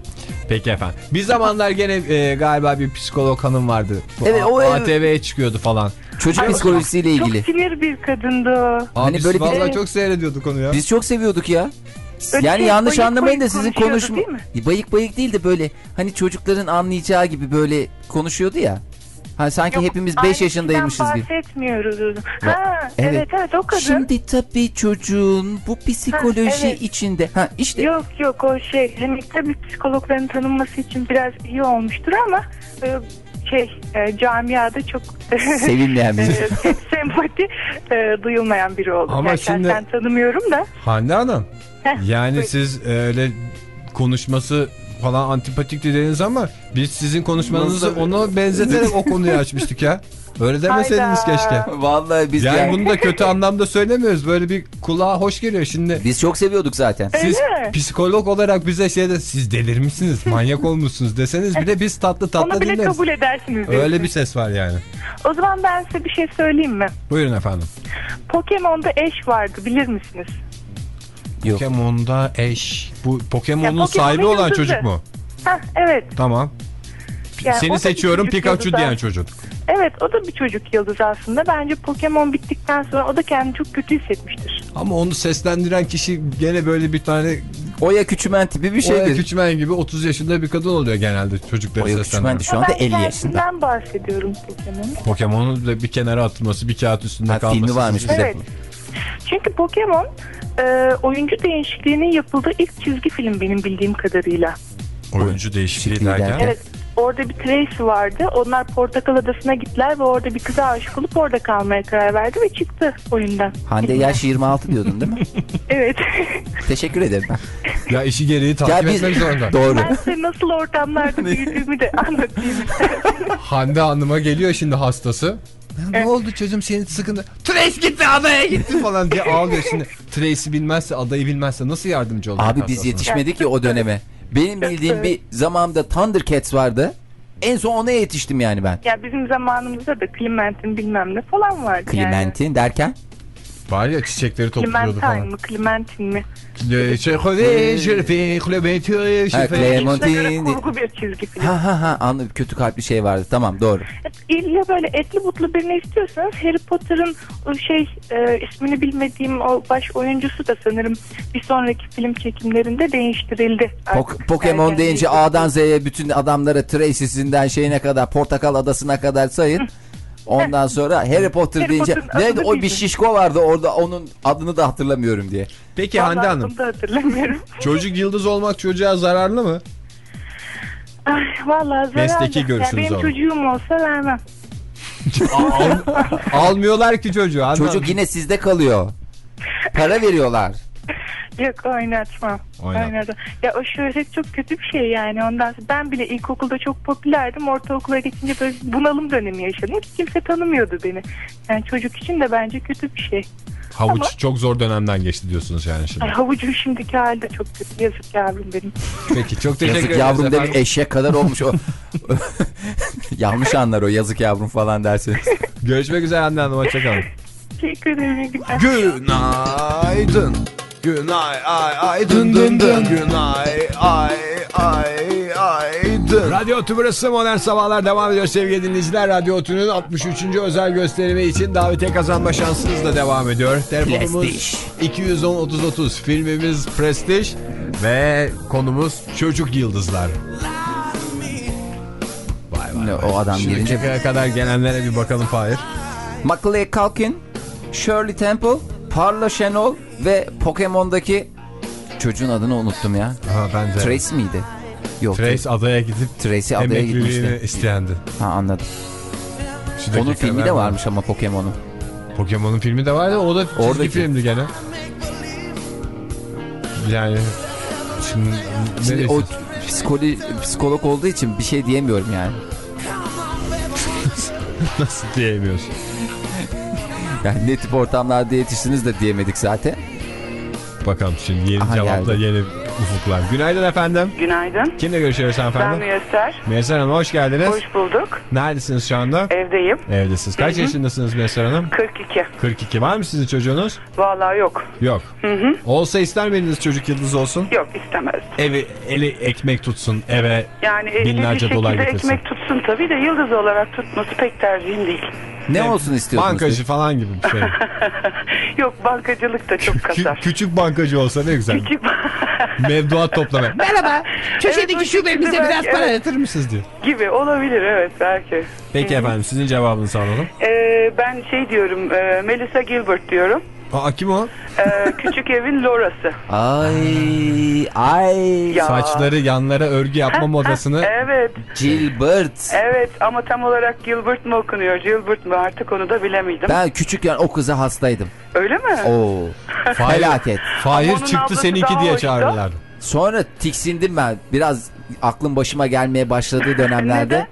Speaker 2: Peki efendim. Bir zamanlar gene e, galiba bir psikolog hanım vardı.
Speaker 3: Evet, o
Speaker 2: ATV'ye çıkıyordu falan.
Speaker 3: Çocuk
Speaker 8: Ay,
Speaker 3: psikolojisiyle ilgili.
Speaker 8: Çok sinir bir kadındı o.
Speaker 2: Abi
Speaker 3: Hani
Speaker 2: biz
Speaker 3: böyle bir-
Speaker 2: vallahi çok seyrediyorduk onu ya.
Speaker 3: Biz çok seviyorduk ya.
Speaker 8: Öyle
Speaker 3: yani
Speaker 8: şey,
Speaker 3: yanlış
Speaker 8: bayık
Speaker 3: anlamayın da
Speaker 8: bayık
Speaker 3: sizin
Speaker 8: konuşuyordu,
Speaker 3: konuşma bayık bayık değil de böyle hani çocukların anlayacağı gibi böyle konuşuyordu ya. Hani sanki
Speaker 8: Yok,
Speaker 3: hepimiz 5
Speaker 8: ailesinden
Speaker 3: yaşındaymışız gibi.
Speaker 8: bahsetmiyoruz. Ha,
Speaker 3: Evet.
Speaker 8: evet. evet o kadın.
Speaker 3: Şimdi tabii çocuğun bu psikoloji
Speaker 8: Ha, evet.
Speaker 3: içinde. Ha işte
Speaker 8: Yok yok o şey hani tabii psikologların tanınması için biraz iyi olmuştur ama e, şey e, camiada çok
Speaker 3: sevilmeyen bir.
Speaker 8: e, sempati e, duyulmayan biri oldu.
Speaker 2: Ama
Speaker 8: yani
Speaker 2: şimdi-
Speaker 8: şahsen tanımıyorum da.
Speaker 2: Hande Hanım.
Speaker 8: Heh,
Speaker 2: Yani
Speaker 8: buyurun.
Speaker 2: siz öyle konuşması falan antipatik dediniz ama biz sizin konuşmanızı ona benzeterek o konuyu açmıştık ya. Öyle demeseydiniz
Speaker 8: Hayda.
Speaker 2: keşke.
Speaker 3: Vallahi biz
Speaker 2: Yani
Speaker 3: yani,
Speaker 2: bunu da kötü anlamda söylemiyoruz. Böyle bir kulağa hoş geliyor. Şimdi
Speaker 3: biz çok seviyorduk zaten.
Speaker 2: siz
Speaker 8: Öyle
Speaker 2: psikolog olarak bize şeyde siz delirmişsiniz, manyak olmuşsunuz deseniz bile biz tatlı tatlı
Speaker 8: Onu bile
Speaker 2: dinleriz.
Speaker 8: kabul edersiniz.
Speaker 2: Öyle
Speaker 8: diyorsun.
Speaker 2: bir ses var yani.
Speaker 8: O zaman ben size bir şey söyleyeyim mi?
Speaker 2: Buyurun efendim.
Speaker 8: Pokemon'da eş vardı bilir misiniz?
Speaker 3: Yok.
Speaker 2: Pokemon'da eş. Bu Pokemon'un
Speaker 8: Ya Pokemon'un
Speaker 2: sahibi olan
Speaker 8: yıldızı.
Speaker 2: çocuk mu?
Speaker 8: Hah evet.
Speaker 2: Tamam.
Speaker 8: Yani
Speaker 2: Seni seçiyorum Pikachu diyen çocuk.
Speaker 8: Evet o da bir çocuk yıldız aslında. Bence Pokemon bittikten sonra o da kendini çok kötü hissetmiştir.
Speaker 2: Ama onu seslendiren kişi gene böyle bir tane
Speaker 3: Oya küçümen tipi bir
Speaker 2: Oya
Speaker 3: şeydi.
Speaker 2: Küçümen gibi 30 yaşında bir kadın oluyor genelde çocukları
Speaker 3: Oya
Speaker 2: seslendiren.
Speaker 3: Küçümen de şu anda
Speaker 8: ben
Speaker 3: 50 yaşında.
Speaker 8: kendimden bahsediyorum Pokemon'un.
Speaker 2: Pokemon'un da bir kenara atılması, bir kağıt üstünde
Speaker 3: Ha,
Speaker 2: kalması.
Speaker 3: filmi varmış bir de.
Speaker 8: Evet. Çünkü Pokemon e, oyuncu değişikliğinin yapıldığı ilk çizgi film benim bildiğim kadarıyla.
Speaker 2: Oyuncu değişikliği derken?
Speaker 8: Evet. Orada bir Tracy vardı. Onlar Portakal Adası'na gittiler ve orada bir kıza aşık olup orada kalmaya karar verdi ve çıktı oyundan.
Speaker 3: Hande yaş 26 diyordun değil mi?
Speaker 8: Evet.
Speaker 3: Teşekkür ederim ben.
Speaker 2: Ya işi gereği takip
Speaker 3: Ya biz-
Speaker 2: etmek zorunda.
Speaker 3: Doğru.
Speaker 8: Ben size nasıl ortamlarda büyüdüğümü de anlatayım.
Speaker 2: Hande Hanım'a geliyor şimdi hastası. Ya ne oldu çocuğum senin sıkıntı? Trace gitti adaya gitti falan diye ağlıyor şimdi. Trace'i bilmezse adayı bilmezse nasıl yardımcı olacak
Speaker 3: Abi biz yetişmedik ya o döneme. Benim bildiğim bir zamanımda Thundercats vardı. En son ona yetiştim yani ben.
Speaker 8: Ya bizim zamanımızda da Clementine bilmem ne falan vardı yani.
Speaker 3: Clementine derken
Speaker 2: Var ya çiçekleri topluyordu
Speaker 8: Clementine
Speaker 2: falan.
Speaker 8: mi Clementine mi?
Speaker 2: Je fais Clementine, je
Speaker 3: Ha, Clementine.
Speaker 8: kurgu bir çizgi film.
Speaker 3: ha ha ha anladım kötü kalpli şey vardı. Tamam doğru.
Speaker 8: İlla böyle etli butlu birini istiyorsanız Harry Potter'ın o şey e, ismini bilmediğim o baş oyuncusu da sanırım bir sonraki film çekimlerinde değiştirildi.
Speaker 3: Pok-
Speaker 8: Artık
Speaker 3: Pokemon
Speaker 8: erken
Speaker 3: deyince. A'dan Z'ye bütün adamlara Tracy'sinden şeyine kadar Portakal Adası'na kadar sayın. Ondan sonra Harry Potter
Speaker 8: Harry
Speaker 3: deyince
Speaker 8: Potter'ın
Speaker 3: neydi
Speaker 8: adını
Speaker 3: o bir
Speaker 8: bildim.
Speaker 3: şişko vardı orada onun adını da hatırlamıyorum diye.
Speaker 2: Peki
Speaker 8: Vallahi
Speaker 2: Hande Hanım
Speaker 8: adını da hatırlamıyorum.
Speaker 2: çocuk yıldız olmak çocuğa zararlı mı?
Speaker 8: Ay, vallahi zararlı.
Speaker 2: Mesleki görüşünüz
Speaker 8: yani benim çocuğum olsa vermem.
Speaker 2: Al- almıyorlar ki çocuğu. Hande
Speaker 3: Çocuk yine sizde kalıyor. Para veriyorlar.
Speaker 8: Yok oynatmam.
Speaker 2: Oynat.
Speaker 8: Oynatmam. Ya o şöhret çok kötü bir şey yani. Ondan sonra ben bile ilkokulda çok popülerdim. Ortaokula geçince böyle bunalım dönemi yaşadım. Hiç kimse tanımıyordu beni. Yani çocuk için de bence kötü bir şey.
Speaker 2: Havuç
Speaker 8: Ama-
Speaker 2: çok zor dönemden geçti diyorsunuz yani şimdi.
Speaker 8: Ay, havucun şimdiki hali de çok kötü. Yazık yavrum benim.
Speaker 2: Peki çok teşekkür
Speaker 3: Yazık
Speaker 2: ederiz
Speaker 3: yavrum
Speaker 2: efendim.
Speaker 3: demiş eşek kadar olmuş o. Yanlış anlar o yazık yavrum falan derseniz.
Speaker 2: Görüşmek üzere Hande Hanım hoşçakalın.
Speaker 8: Teşekkür ederim.
Speaker 9: Günaydın. Günay ay ay dın dın dın. Günay ay ay ay dın.
Speaker 2: Radyo Tübrüsü Modern Sabahlar devam ediyor sevgili dinleyiciler. Radyo Otu'nun 63. özel gösterimi için davete kazanma şansınız da devam ediyor. Telefonumuz
Speaker 3: Prestige.
Speaker 2: 210 30 30 filmimiz Prestige ve konumuz çocuk yıldızlar. Vay
Speaker 3: Ne, o adam
Speaker 2: Şimdi
Speaker 3: gelince
Speaker 2: kadar gelenlere bir bakalım Fahir.
Speaker 3: Macaulay Culkin, Shirley Temple, Parla Chenol ve Pokemon'daki çocuğun adını unuttum ya.
Speaker 2: Aha, ben de.
Speaker 3: Trace miydi? Yok.
Speaker 2: Trace adaya gidip
Speaker 3: Tracy adaya gitmişti.
Speaker 2: isteyendi.
Speaker 3: Ha anladım.
Speaker 2: Şu
Speaker 3: Onun filmi de
Speaker 2: var.
Speaker 3: varmış ama Pokemon'un.
Speaker 2: Pokemon'un filmi de vardı. O da çizgi
Speaker 3: Oradaki.
Speaker 2: filmdi gene. Yani şimdi,
Speaker 3: Şimdi o psikoli, psikolog olduğu için bir şey diyemiyorum yani.
Speaker 2: nasıl diyemiyorsun?
Speaker 3: Yani ne tip ortamlarda yetiştiniz de diyemedik zaten.
Speaker 2: Bakalım şimdi yeni
Speaker 3: Aha,
Speaker 2: cevapla
Speaker 3: geldi.
Speaker 2: yeni ufuklar. Günaydın efendim.
Speaker 7: Günaydın.
Speaker 2: Kimle görüşüyoruz
Speaker 7: Ben
Speaker 2: hanımefendi?
Speaker 7: Müyesser.
Speaker 2: Meysel Hanım hoş geldiniz.
Speaker 7: Hoş bulduk.
Speaker 2: Neredesiniz şu anda?
Speaker 7: Evdeyim.
Speaker 2: Evdesiniz. Kaç
Speaker 7: Hı hı.
Speaker 2: yaşındasınız Meysel Hanım?
Speaker 7: 42.
Speaker 2: 42. Var mı sizin çocuğunuz?
Speaker 7: Vallahi yok.
Speaker 2: Yok.
Speaker 7: Hı hı.
Speaker 2: Olsa ister miydiniz çocuk yıldız olsun?
Speaker 7: Yok istemez.
Speaker 2: Evi, eli ekmek tutsun eve
Speaker 7: Yani bir
Speaker 2: binlerce
Speaker 7: şekilde
Speaker 2: dolar getirsin.
Speaker 7: ekmek tutsun tabii de yıldız olarak tutması pek tercihim değil.
Speaker 3: Ne olsun istiyorsunuz?
Speaker 2: Bankacı falan gibi bir şey.
Speaker 7: Yok bankacılık da çok kasar.
Speaker 2: küçük bankacı olsa ne güzel.
Speaker 7: Küçük
Speaker 2: Mevduat toplama. Merhaba.
Speaker 7: Köşedeki Evet, şubemize biraz para evet.
Speaker 2: yatırır mısınız diyor.
Speaker 7: gibi olabilir evet belki.
Speaker 2: Peki efendim sizin cevabınızı alalım.
Speaker 7: Ee, ben şey diyorum e, Melissa Gilbert diyorum.
Speaker 2: Aa kim o?
Speaker 7: Ee, küçük evin Lora'sı.
Speaker 3: Ay ay.
Speaker 7: Ya.
Speaker 2: Saçları yanlara örgü yapma modasını
Speaker 7: Evet.
Speaker 3: Gilbert.
Speaker 7: Evet ama tam olarak Gilbert mi okunuyor Gilbert mi artık onu da bilemedim.
Speaker 3: Ben küçükken o kıza hastaydım.
Speaker 7: Öyle mi?
Speaker 3: Oo. Felaket.
Speaker 2: Fahir
Speaker 7: onun
Speaker 2: çıktı
Speaker 7: ablası
Speaker 2: seninki
Speaker 7: daha
Speaker 2: diye
Speaker 7: hoştu.
Speaker 2: çağırırlardı.
Speaker 3: Sonra tiksindim ben. Biraz aklım başıma gelmeye başladığı dönemlerde.
Speaker 7: Neden?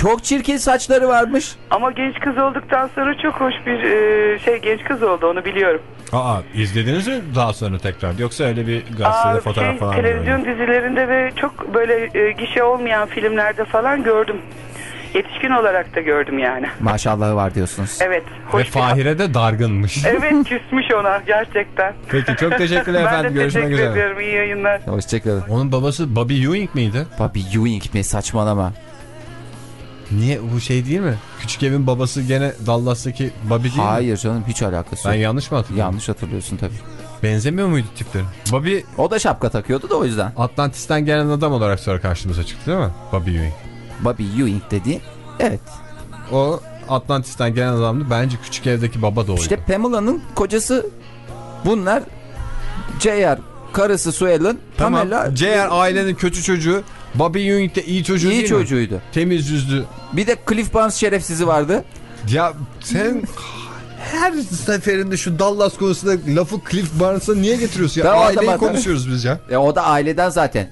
Speaker 3: Çok çirkin saçları varmış.
Speaker 7: Ama genç kız olduktan sonra çok hoş bir e, şey genç kız oldu onu biliyorum.
Speaker 2: Aa izlediniz mi daha sonra tekrar? Yoksa öyle bir gazetede
Speaker 7: Aa,
Speaker 2: fotoğraf
Speaker 7: şey,
Speaker 2: falan mı
Speaker 7: televizyon dizilerinde ve çok böyle e, gişe olmayan filmlerde falan gördüm. Yetişkin olarak da gördüm yani.
Speaker 3: Maşallahı var diyorsunuz.
Speaker 7: Evet.
Speaker 2: Ve Fahir'e de dargınmış.
Speaker 7: Evet küsmüş ona gerçekten.
Speaker 2: Peki çok teşekkürler
Speaker 7: ben
Speaker 2: efendim.
Speaker 7: de
Speaker 2: Görüşmek
Speaker 7: teşekkür
Speaker 2: üzere.
Speaker 7: ediyorum. İyi yayınlar.
Speaker 3: Hoşçakalın.
Speaker 2: Onun babası Bobby Ewing miydi?
Speaker 3: Bobby Ewing mi saçmalama.
Speaker 2: Niye bu şey değil mi? Küçük evin babası gene Dallas'taki Bobby değil mi?
Speaker 3: Hayır canım hiç alakası
Speaker 2: Ben
Speaker 3: yok.
Speaker 2: yanlış mı hatırlıyorum?
Speaker 3: Yanlış hatırlıyorsun tabii.
Speaker 2: Benzemiyor muydu tipleri? Bobby
Speaker 3: O da şapka takıyordu da o yüzden.
Speaker 2: Atlantis'ten gelen adam olarak sonra karşımıza çıktı değil mi? Bobby Ewing.
Speaker 3: Bobby Ewing dediğin. Evet.
Speaker 2: O Atlantis'ten gelen adamdı. Bence küçük evdeki baba da oydu.
Speaker 3: İşte Pamela'nın kocası bunlar. J.R. karısı Sue Ellen,
Speaker 2: tamam.
Speaker 3: Pamela
Speaker 2: J.R. ailenin kötü çocuğu. Bobby Ewing de iyi çocuğu
Speaker 3: iyi
Speaker 2: değil mi?
Speaker 3: çocuğuydu.
Speaker 2: Temiz yüzlü.
Speaker 3: Bir de Cliff Barnes şerefsizi vardı.
Speaker 2: Ya sen her seferinde şu Dallas konusunda lafı Cliff Barnes'a niye getiriyorsun ya?
Speaker 3: Ben
Speaker 2: Aileyi
Speaker 3: adama-
Speaker 2: konuşuyoruz biz ya.
Speaker 3: E, o da aileden zaten.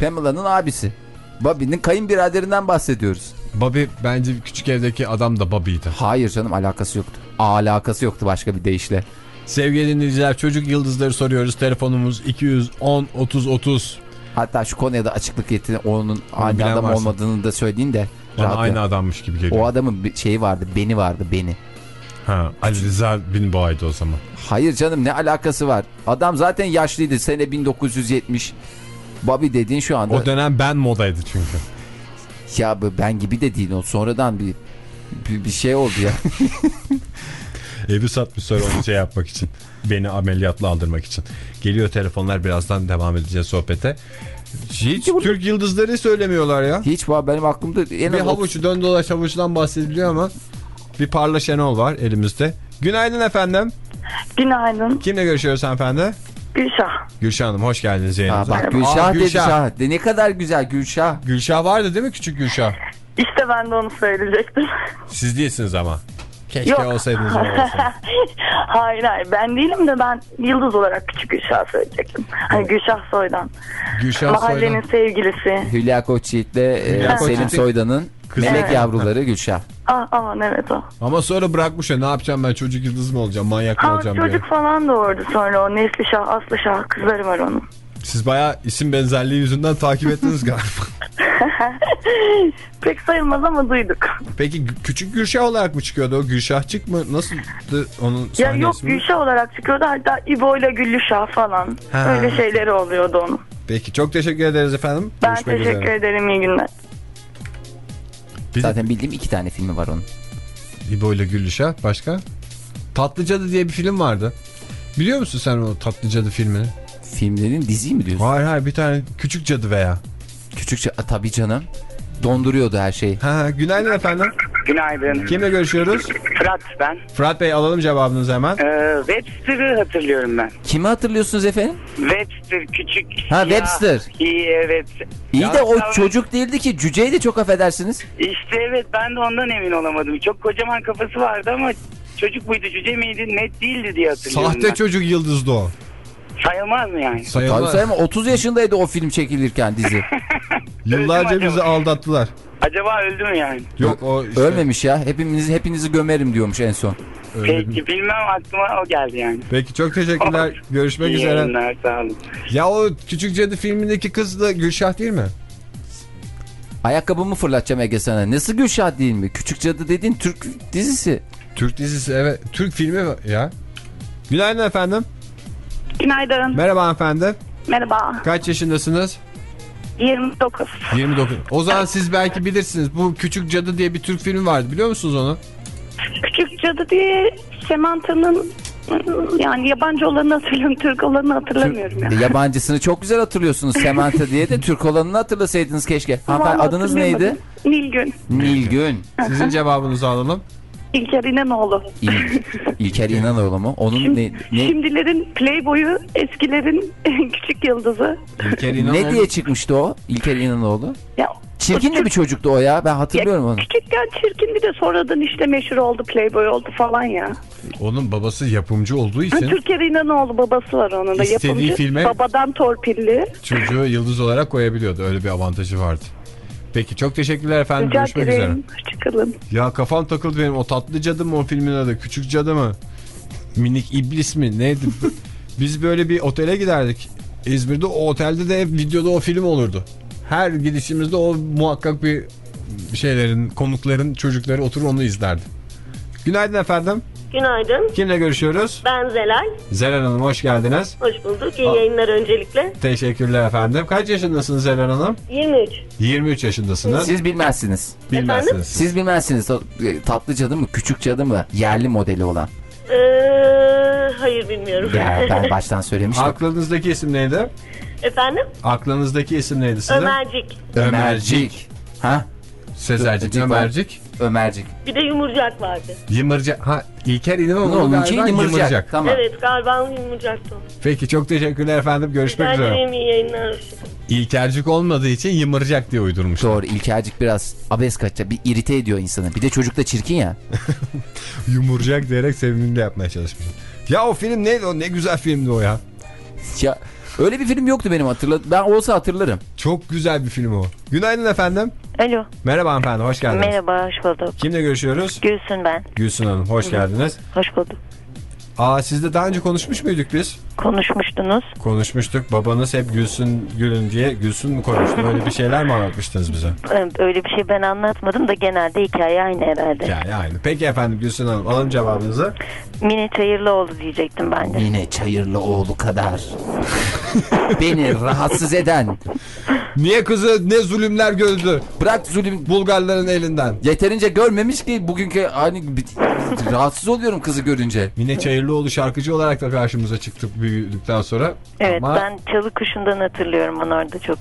Speaker 3: Pamela'nın abisi. Bobby'nin kayınbiraderinden bahsediyoruz.
Speaker 2: Bobby bence küçük evdeki adam da Bobby'ydi.
Speaker 3: Hayır canım alakası yoktu. Alakası yoktu başka bir deyişle.
Speaker 2: Sevgili dinleyiciler çocuk yıldızları soruyoruz. Telefonumuz 210 30 30.
Speaker 3: Hatta şu konuya da açıklık getirin. Onun aynı adam
Speaker 2: varsa.
Speaker 3: olmadığını da söyleyin de.
Speaker 2: Bana
Speaker 3: rahatla.
Speaker 2: aynı adammış gibi geliyor.
Speaker 3: O adamın bir şeyi vardı. Beni vardı. Beni.
Speaker 2: Ha, Ali Rıza Binboğa'ydı o zaman.
Speaker 3: Hayır canım ne alakası var? Adam zaten yaşlıydı. Sene 1970. Bobby dediğin şu anda.
Speaker 2: O dönem ben modaydı çünkü.
Speaker 3: Ya ben gibi de değil o. Sonradan bir bir, bir şey oldu ya.
Speaker 2: Evi satmış sonra onu şey yapmak için. Beni ameliyatla aldırmak için. Geliyor telefonlar birazdan devam edeceğiz sohbete. Hiç Türk yıldızları söylemiyorlar ya.
Speaker 3: Hiç var benim aklımda en
Speaker 2: Bir havuç dön dolaş havuçtan bahsediliyor ama bir parla Şenol var elimizde. Günaydın efendim.
Speaker 10: Günaydın.
Speaker 2: Kimle görüşüyoruz hanımefendi?
Speaker 10: Gülşah.
Speaker 2: Gülşah Hanım hoş geldiniz
Speaker 3: Aa,
Speaker 2: yayınımıza.
Speaker 3: bak Gülşah,
Speaker 2: Aa,
Speaker 3: dedi Şah. De ne kadar güzel Gülşah.
Speaker 2: Gülşah vardı değil mi küçük Gülşah?
Speaker 10: İşte ben de onu söyleyecektim.
Speaker 2: Siz değilsiniz ama. Keşke
Speaker 10: Yok.
Speaker 2: olsaydınız.
Speaker 10: hayır hayır ben değilim de ben yıldız olarak küçük Gülşah söyleyecektim. Hani Gülşah Soydan.
Speaker 2: Gülşah
Speaker 10: Mahallenin
Speaker 2: Soydan.
Speaker 10: sevgilisi.
Speaker 3: Hülya Koçyiğit'le e,
Speaker 2: Hülya
Speaker 3: Selim Soydan'ın melek
Speaker 10: Evet.
Speaker 3: yavruları Gülşah.
Speaker 10: Ah aman evet o.
Speaker 2: Ama sonra bırakmış ya ne yapacağım ben çocuk yıldız mı olacağım manyak mı
Speaker 10: Ha,
Speaker 2: olacağım
Speaker 10: çocuk
Speaker 2: diye.
Speaker 10: falan doğurdu sonra o Nesli Şah, Aslı Şah kızları var onun.
Speaker 2: Siz bayağı isim benzerliği yüzünden takip ettiniz galiba.
Speaker 10: Pek sayılmaz ama duyduk.
Speaker 2: Peki küçük Gülşah olarak mı çıkıyordu o Gülşahçık mı? Nasıldı onun
Speaker 10: Ya yok
Speaker 2: ismi?
Speaker 10: Gülşah olarak çıkıyordu hatta İbo ile Güllü Şah falan.
Speaker 2: Ha.
Speaker 10: Öyle şeyleri oluyordu onun.
Speaker 2: Peki çok teşekkür ederiz efendim.
Speaker 10: Ben
Speaker 2: Görüşmek
Speaker 10: teşekkür
Speaker 2: üzere.
Speaker 10: ederim iyi günler.
Speaker 2: Biz-
Speaker 3: Zaten bildiğim iki tane filmi var onun.
Speaker 2: İbo ile Gülüşah başka? Tatlı Cadı diye bir film vardı. Biliyor musun sen o Tatlı Cadı filmini?
Speaker 3: Filmlerin diziyi mi diyorsun?
Speaker 2: Hayır hayır bir tane Küçük Cadı veya.
Speaker 3: Küçükçe tabii canım. Donduruyordu her şeyi.
Speaker 2: Ha, günaydın efendim.
Speaker 7: Günaydın.
Speaker 2: Kimle görüşüyoruz?
Speaker 7: Fırat ben.
Speaker 2: Fırat Bey alalım cevabınızı hemen.
Speaker 7: Ee, Webster'ı hatırlıyorum ben.
Speaker 3: Kimi hatırlıyorsunuz efendim?
Speaker 7: Webster küçük.
Speaker 3: Ha,
Speaker 7: ya,
Speaker 3: Webster.
Speaker 7: İyi evet.
Speaker 3: İyi
Speaker 7: Ya,
Speaker 3: de o
Speaker 7: tamam.
Speaker 3: çocuk değildi ki. Cüceydi çok affedersiniz.
Speaker 7: İşte evet ben de ondan emin olamadım. Çok kocaman kafası vardı ama çocuk muydu cüce miydi net değildi diye hatırlıyorum
Speaker 2: Sahte
Speaker 7: ben.
Speaker 2: çocuk yıldızdı o.
Speaker 7: Sayılmaz mı yani?
Speaker 3: Tabii
Speaker 2: Sayılmaz.
Speaker 3: sayma 30 yaşındaydı o film çekilirken dizi.
Speaker 2: Yıllarca bizi aldattılar.
Speaker 7: Acaba öldü mü yani?
Speaker 2: Yok o işte.
Speaker 3: Ölmemiş ya. Hepimizi hepinizi gömerim diyormuş en son.
Speaker 2: öyle bir-
Speaker 7: Peki bilmem aklıma o geldi yani.
Speaker 2: Peki çok teşekkürler. Görüşmek
Speaker 7: İyi
Speaker 2: üzere.
Speaker 7: yayınlar sağ olun.
Speaker 2: Ya o Küçük Cadı filmindeki kız da Gülşah değil mi?
Speaker 3: Ayakkabımı fırlatacağım Ege sana. Nasıl Gülşah değil mi? Küçük Cadı dediğin Türk dizisi.
Speaker 2: Türk dizisi evet. Türk filmi ya. Günaydın efendim.
Speaker 10: Günaydın.
Speaker 2: Merhaba hanımefendi.
Speaker 10: Merhaba.
Speaker 2: Kaç yaşındasınız?
Speaker 10: 29.
Speaker 2: 29. O zaman siz belki bilirsiniz. Bu Küçük Cadı diye bir Türk filmi vardı. Biliyor musunuz onu?
Speaker 10: Küçük Cadı diye Semanta'nın yani yabancı olanı hatırlıyorum, Türk olanı hatırlamıyorum ya.
Speaker 3: E, Yabancısını çok güzel hatırlıyorsunuz. Samantha diye de Türk olanını hatırlasaydınız keşke. Hanımefendi adınız neydi?
Speaker 10: Nilgün.
Speaker 3: Nilgün.
Speaker 2: Sizin cevabınızı alalım.
Speaker 10: İlker İnanoğlu.
Speaker 3: İl, İlker İnanoğlu mu? Onun
Speaker 10: Şimdi,
Speaker 3: ne, ne,
Speaker 10: Şimdilerin playboyu, eskilerin küçük yıldızı.
Speaker 2: İlker İnanoğlu.
Speaker 3: ne diye çıkmıştı o? İlker İnanoğlu.
Speaker 10: Ya,
Speaker 3: Çirkin de bir çocuktu o ya. Ben hatırlıyorum onu.
Speaker 10: Küçükken çirkindi de sonradan işte meşhur oldu, playboy oldu falan ya.
Speaker 2: Onun babası yapımcı olduğu
Speaker 10: Ha,
Speaker 2: için
Speaker 10: Türker İnanoğlu babası var onun da
Speaker 2: İstediği
Speaker 10: yapımcı.
Speaker 2: filme-
Speaker 10: Babadan torpilli.
Speaker 2: çocuğu yıldız olarak koyabiliyordu. Öyle bir avantajı vardı. Peki çok teşekkürler efendim.
Speaker 10: Rica
Speaker 2: Görüşmek üzere.
Speaker 10: ederim. Hoşçakalın.
Speaker 2: Ya kafam takıldı benim. O tatlı cadı mı o filmin adı? Küçük cadı mı? Minik iblis mi? Neydi? Biz böyle bir otele giderdik. İzmir'de o otelde de hep videoda o film olurdu. Her gidişimizde o muhakkak bir şeylerin, konukların çocukları oturur onu izlerdi. Günaydın efendim.
Speaker 11: Günaydın.
Speaker 2: Kimle görüşüyoruz?
Speaker 11: Ben Zelal.
Speaker 2: Zeren Hanım hoş geldiniz.
Speaker 11: Hoş bulduk. İyi
Speaker 2: Aa.
Speaker 11: yayınlar öncelikle.
Speaker 2: Teşekkürler efendim. Kaç yaşındasınız Zeren Hanım?
Speaker 11: 23.
Speaker 2: 23 yaşındasınız.
Speaker 3: Siz bilmezsiniz.
Speaker 2: Bilmezsiniz.
Speaker 3: Siz bilmezsiniz. E, Tatlı cadı mı? Küçük cadı mı? Yerli modeli olan.
Speaker 11: Ee, hayır bilmiyorum.
Speaker 3: Ya ben baştan söylemiştim.
Speaker 2: Aklınızdaki isim neydi?
Speaker 11: Efendim?
Speaker 2: Aklınızdaki isim neydi sizin?
Speaker 11: Ömercik.
Speaker 3: Ömercik. Ha?
Speaker 2: Sezercik,
Speaker 3: Ömercik.
Speaker 2: Ömercik.
Speaker 11: Bir de yumurcak vardı.
Speaker 2: Yımırcak. Ha İlker İnanoğlu
Speaker 3: Ne
Speaker 2: galiba
Speaker 3: olmuş? Yumurcak.
Speaker 2: Yımırcak.
Speaker 3: Tamam.
Speaker 11: Evet galiba yumurcaktı.
Speaker 2: Peki çok teşekkürler efendim. Görüşmek
Speaker 11: Rica
Speaker 2: üzere.
Speaker 11: iyi yayınlar.
Speaker 2: İlkercik olmadığı için yımıracak diye uydurmuş.
Speaker 3: Doğru İlkercik biraz abes kaçacak. Bir irite ediyor insanı. Bir de çocuk da çirkin ya.
Speaker 2: Yumuracak diyerek sevimli yapmaya çalışmış. Ya o film neydi o? Ne güzel filmdi o ya.
Speaker 3: Ya öyle bir film yoktu benim hatırladım. Ben olsa hatırlarım.
Speaker 2: Çok güzel bir film o. Günaydın efendim.
Speaker 12: Alo.
Speaker 2: Merhaba hanımefendi hoş geldiniz.
Speaker 12: Merhaba, hoş bulduk.
Speaker 2: Kimle görüşüyoruz?
Speaker 12: Gülsün ben.
Speaker 2: Gülsün Hanım hoş geldiniz.
Speaker 12: Hoş bulduk.
Speaker 2: Aa sizle daha önce konuşmuş muyduk biz?
Speaker 12: Konuşmuştunuz.
Speaker 2: Konuşmuştuk. Babanız hep Gülsün Gülün diye Gülsün mü koymuştu? Öyle bir şeyler mi anlatmıştınız bize?
Speaker 12: Ee, Öyle bir şey ben anlatmadım da genelde hikaye aynı herhalde.
Speaker 2: Yani aynı. Peki efendim Gülsün Hanım alalım cevabınızı.
Speaker 12: Mine Çayırlıoğlu diyecektim ben de.
Speaker 3: Yine Çayırlıoğlu kadar. Beni rahatsız eden.
Speaker 2: Niye kızı ne zulümler gördü?
Speaker 3: Bırak zulüm.
Speaker 2: Bulgarların elinden.
Speaker 3: Yeterince görmemiş ki bugünkü hani rahatsız oluyorum kızı görünce.
Speaker 2: Mine Çayırlıoğlu şarkıcı olarak da karşımıza çıktı büyüdükten sonra.
Speaker 12: Evet
Speaker 2: Ama
Speaker 12: ben Çalı Kuşu'ndan hatırlıyorum onu orada çok.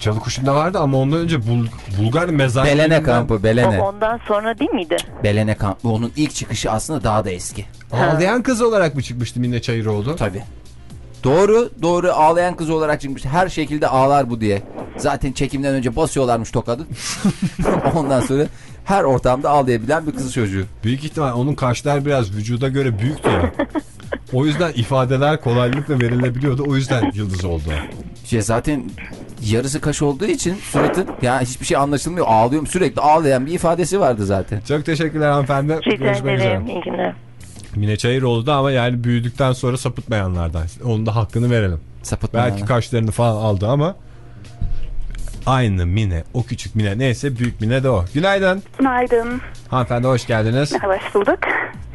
Speaker 2: Çalı Kuşu'nda vardı ama ondan önce Bul- Bulgar mezar.
Speaker 3: Belene kampı Belene.
Speaker 12: O ondan sonra değil miydi?
Speaker 3: Belene kampı. Onun ilk çıkışı aslında daha da eski.
Speaker 2: Ağlayan kız olarak mı çıkmıştı Mine Çayıroğlu?
Speaker 3: Tabii. Doğru doğru ağlayan kız olarak çıkmış. Her şekilde ağlar bu diye. Zaten çekimden önce basıyorlarmış tokadı. Ondan sonra her ortamda ağlayabilen bir kız çocuğu.
Speaker 2: Büyük ihtimal onun kaşlar biraz vücuda göre büyüktü ya. o yüzden ifadeler kolaylıkla verilebiliyordu. O yüzden yıldız oldu.
Speaker 3: Şey zaten yarısı kaş olduğu için suratın ya hiçbir şey anlaşılmıyor. Ağlıyorum sürekli ağlayan bir ifadesi vardı zaten.
Speaker 2: Çok teşekkürler hanımefendi.
Speaker 12: Rica
Speaker 2: Görüşmek üzere.
Speaker 12: ederim. İyi günler.
Speaker 2: Mine Çayıroğlu da ama yani büyüdükten sonra sapıtmayanlardan. Onun da hakkını verelim.
Speaker 3: Sapıtmayanlar.
Speaker 2: Belki kaşlarını falan aldı ama aynı Mine, o küçük Mine neyse büyük Mine de o. Günaydın.
Speaker 13: Günaydın.
Speaker 2: Hanımefendi hoş geldiniz.
Speaker 13: Merhaba, hoş bulduk.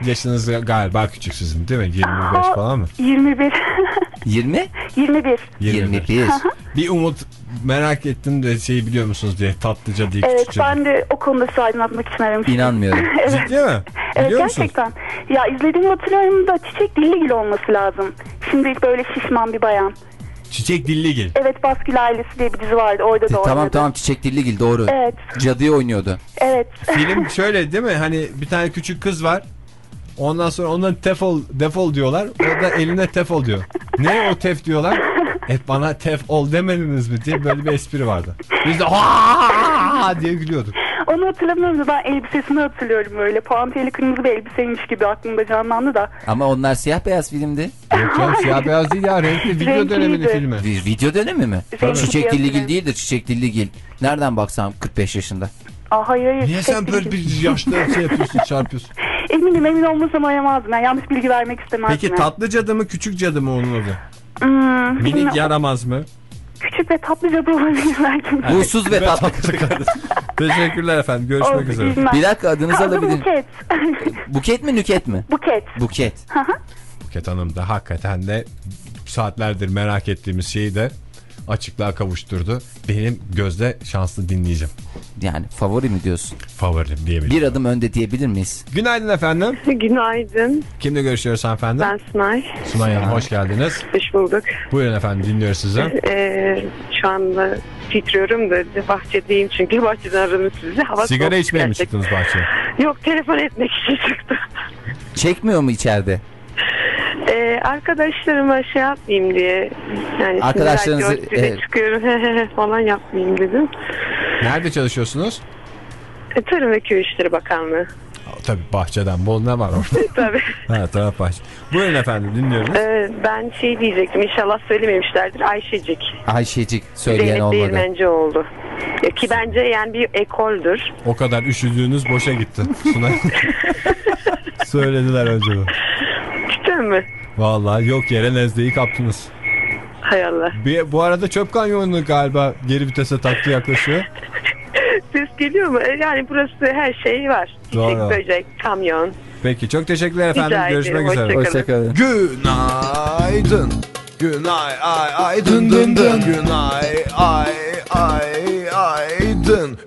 Speaker 2: Yaşınız galiba küçük sizin değil mi? 25
Speaker 13: Aa,
Speaker 2: falan mı?
Speaker 13: 21.
Speaker 3: 20?
Speaker 13: 21.
Speaker 3: 21.
Speaker 2: bir umut merak ettim de şeyi biliyor musunuz diye tatlıca diye
Speaker 13: Evet
Speaker 2: küçükçe.
Speaker 13: ben de o konuda size aydınlatmak için aramıştım.
Speaker 3: İnanmıyorum.
Speaker 13: evet.
Speaker 2: Ciddi mi?
Speaker 13: Evet
Speaker 2: Biliyor musunuz?
Speaker 13: gerçekten. Ya izlediğimi hatırlıyorum da Çiçek Dilligil olması lazım. Şimdi böyle şişman bir bayan.
Speaker 2: Çiçek Dilligil.
Speaker 13: Evet Baskül Ailesi diye bir dizi vardı. Orada da
Speaker 3: E, tamam
Speaker 13: oynadı.
Speaker 3: tamam Çiçek Dilligil doğru.
Speaker 13: Evet.
Speaker 3: Cadıyı oynuyordu.
Speaker 13: Evet.
Speaker 2: Film şöyle değil mi? Hani bir tane küçük kız var. Ondan sonra ona tefol defol diyorlar. O da eline tefol diyor. Ne o tef diyorlar? Hep bana tef ol demediniz mi diye böyle bir espri vardı. Biz de ha diye gülüyorduk.
Speaker 13: Onu hatırlamıyorum da ben elbisesini hatırlıyorum böyle. Puantiyeli kırmızı bir elbiseymiş gibi aklımda canlandı da.
Speaker 3: Ama onlar siyah beyaz filmdi.
Speaker 2: Yok canım siyah beyaz değil ya renkli video
Speaker 13: Renkliydi.
Speaker 2: döneminin filmi.
Speaker 3: Bir video dönemi mi?
Speaker 13: Tabii.
Speaker 3: Çiçek Dilligil değildir Çiçek Dilligil. Nereden baksam 45 yaşında.
Speaker 13: Aa, hayır hayır.
Speaker 2: Niye
Speaker 13: Çiçek
Speaker 2: sen böyle
Speaker 13: Dilligil.
Speaker 2: bir yaşta şey yapıyorsun çarpıyorsun?
Speaker 13: Eminim emin olmasam ayamazdım. Yani yanlış bilgi vermek istemezdim.
Speaker 2: Peki
Speaker 13: yani.
Speaker 2: tatlı cadı mı küçük cadı mı onun adı?
Speaker 13: Hmm,
Speaker 2: Minik
Speaker 13: bilmiyorum.
Speaker 2: yaramaz mı?
Speaker 13: Küçük ve tatlı cadı olabilir belki.
Speaker 3: Huysuz ve tatlı.
Speaker 2: Teşekkürler efendim görüşmek
Speaker 13: Oldu,
Speaker 2: üzere.
Speaker 13: günler.
Speaker 3: Bir dakika adınızı
Speaker 13: Adım
Speaker 3: alabilirim.
Speaker 13: Buket.
Speaker 3: Buket mi nüket mi?
Speaker 13: Buket.
Speaker 3: Buket.
Speaker 2: Buket Hanım da hakikaten de saatlerdir merak ettiğimiz şeyi de açıklığa kavuşturdu. Benim gözde şanslı dinleyeceğim.
Speaker 3: Yani favori mi diyorsun?
Speaker 2: Favorim diyebilirim.
Speaker 3: Bir adım önde diyebilir miyiz?
Speaker 2: Günaydın efendim.
Speaker 14: Günaydın.
Speaker 2: Kimle görüşüyoruz hanımefendi?
Speaker 14: Ben Sunay.
Speaker 2: Sunay Hanım hoş geldiniz.
Speaker 14: Hoş bulduk.
Speaker 2: Buyurun efendim dinliyoruz sizi.
Speaker 14: Ee, şu anda titriyorum da bahçedeyim çünkü bahçeden aradım sizi. Hava
Speaker 2: Sigara içmeye mi
Speaker 14: gerçek.
Speaker 2: çıktınız bahçeye?
Speaker 14: Yok telefon etmek için çıktım.
Speaker 3: Çekmiyor mu içeride?
Speaker 14: Ee, arkadaşlarıma şey yapmayayım diye. Yani
Speaker 3: Arkadaşlarınızı-
Speaker 14: şimdi
Speaker 3: evet.
Speaker 14: çıkıyorum falan yapmayayım dedim.
Speaker 2: Nerede çalışıyorsunuz?
Speaker 14: E, Tarım ve Köy İşleri Bakanlığı.
Speaker 2: Tabii bahçeden bol ne var orada?
Speaker 14: Tabii.
Speaker 2: ha taraf bahçe. Buyurun efendim dinliyoruz.
Speaker 14: Ee, ben şey diyecektim inşallah söylememişlerdir Ayşecik.
Speaker 3: Ayşecik söyleyen
Speaker 14: Zeynep
Speaker 3: olmadı.
Speaker 14: Değirmenci oldu. Ki bence yani bir ekoldür.
Speaker 2: O kadar üşüdüğünüz boşa gitti. Sunay. Söylediler önce de.
Speaker 14: Cidden mi?
Speaker 2: Vallahi yok yere nezleyi kaptınız.
Speaker 14: Hay Allah.
Speaker 2: Bir, bu arada çöp kamyonu galiba geri vitese taktı yaklaşıyor.
Speaker 14: Ses geliyor mu? E, Yani burası her şey var.
Speaker 2: Doğru.
Speaker 14: Çiçek, böcek, kamyon.
Speaker 2: Peki çok teşekkürler efendim.
Speaker 14: Rica ederim,
Speaker 2: Görüşmek üzere.
Speaker 14: hoşça kalın.
Speaker 3: Hoşçakalın.
Speaker 15: Günaydın. Günay ay ay dın dın dın. Günay ay ay ay dın.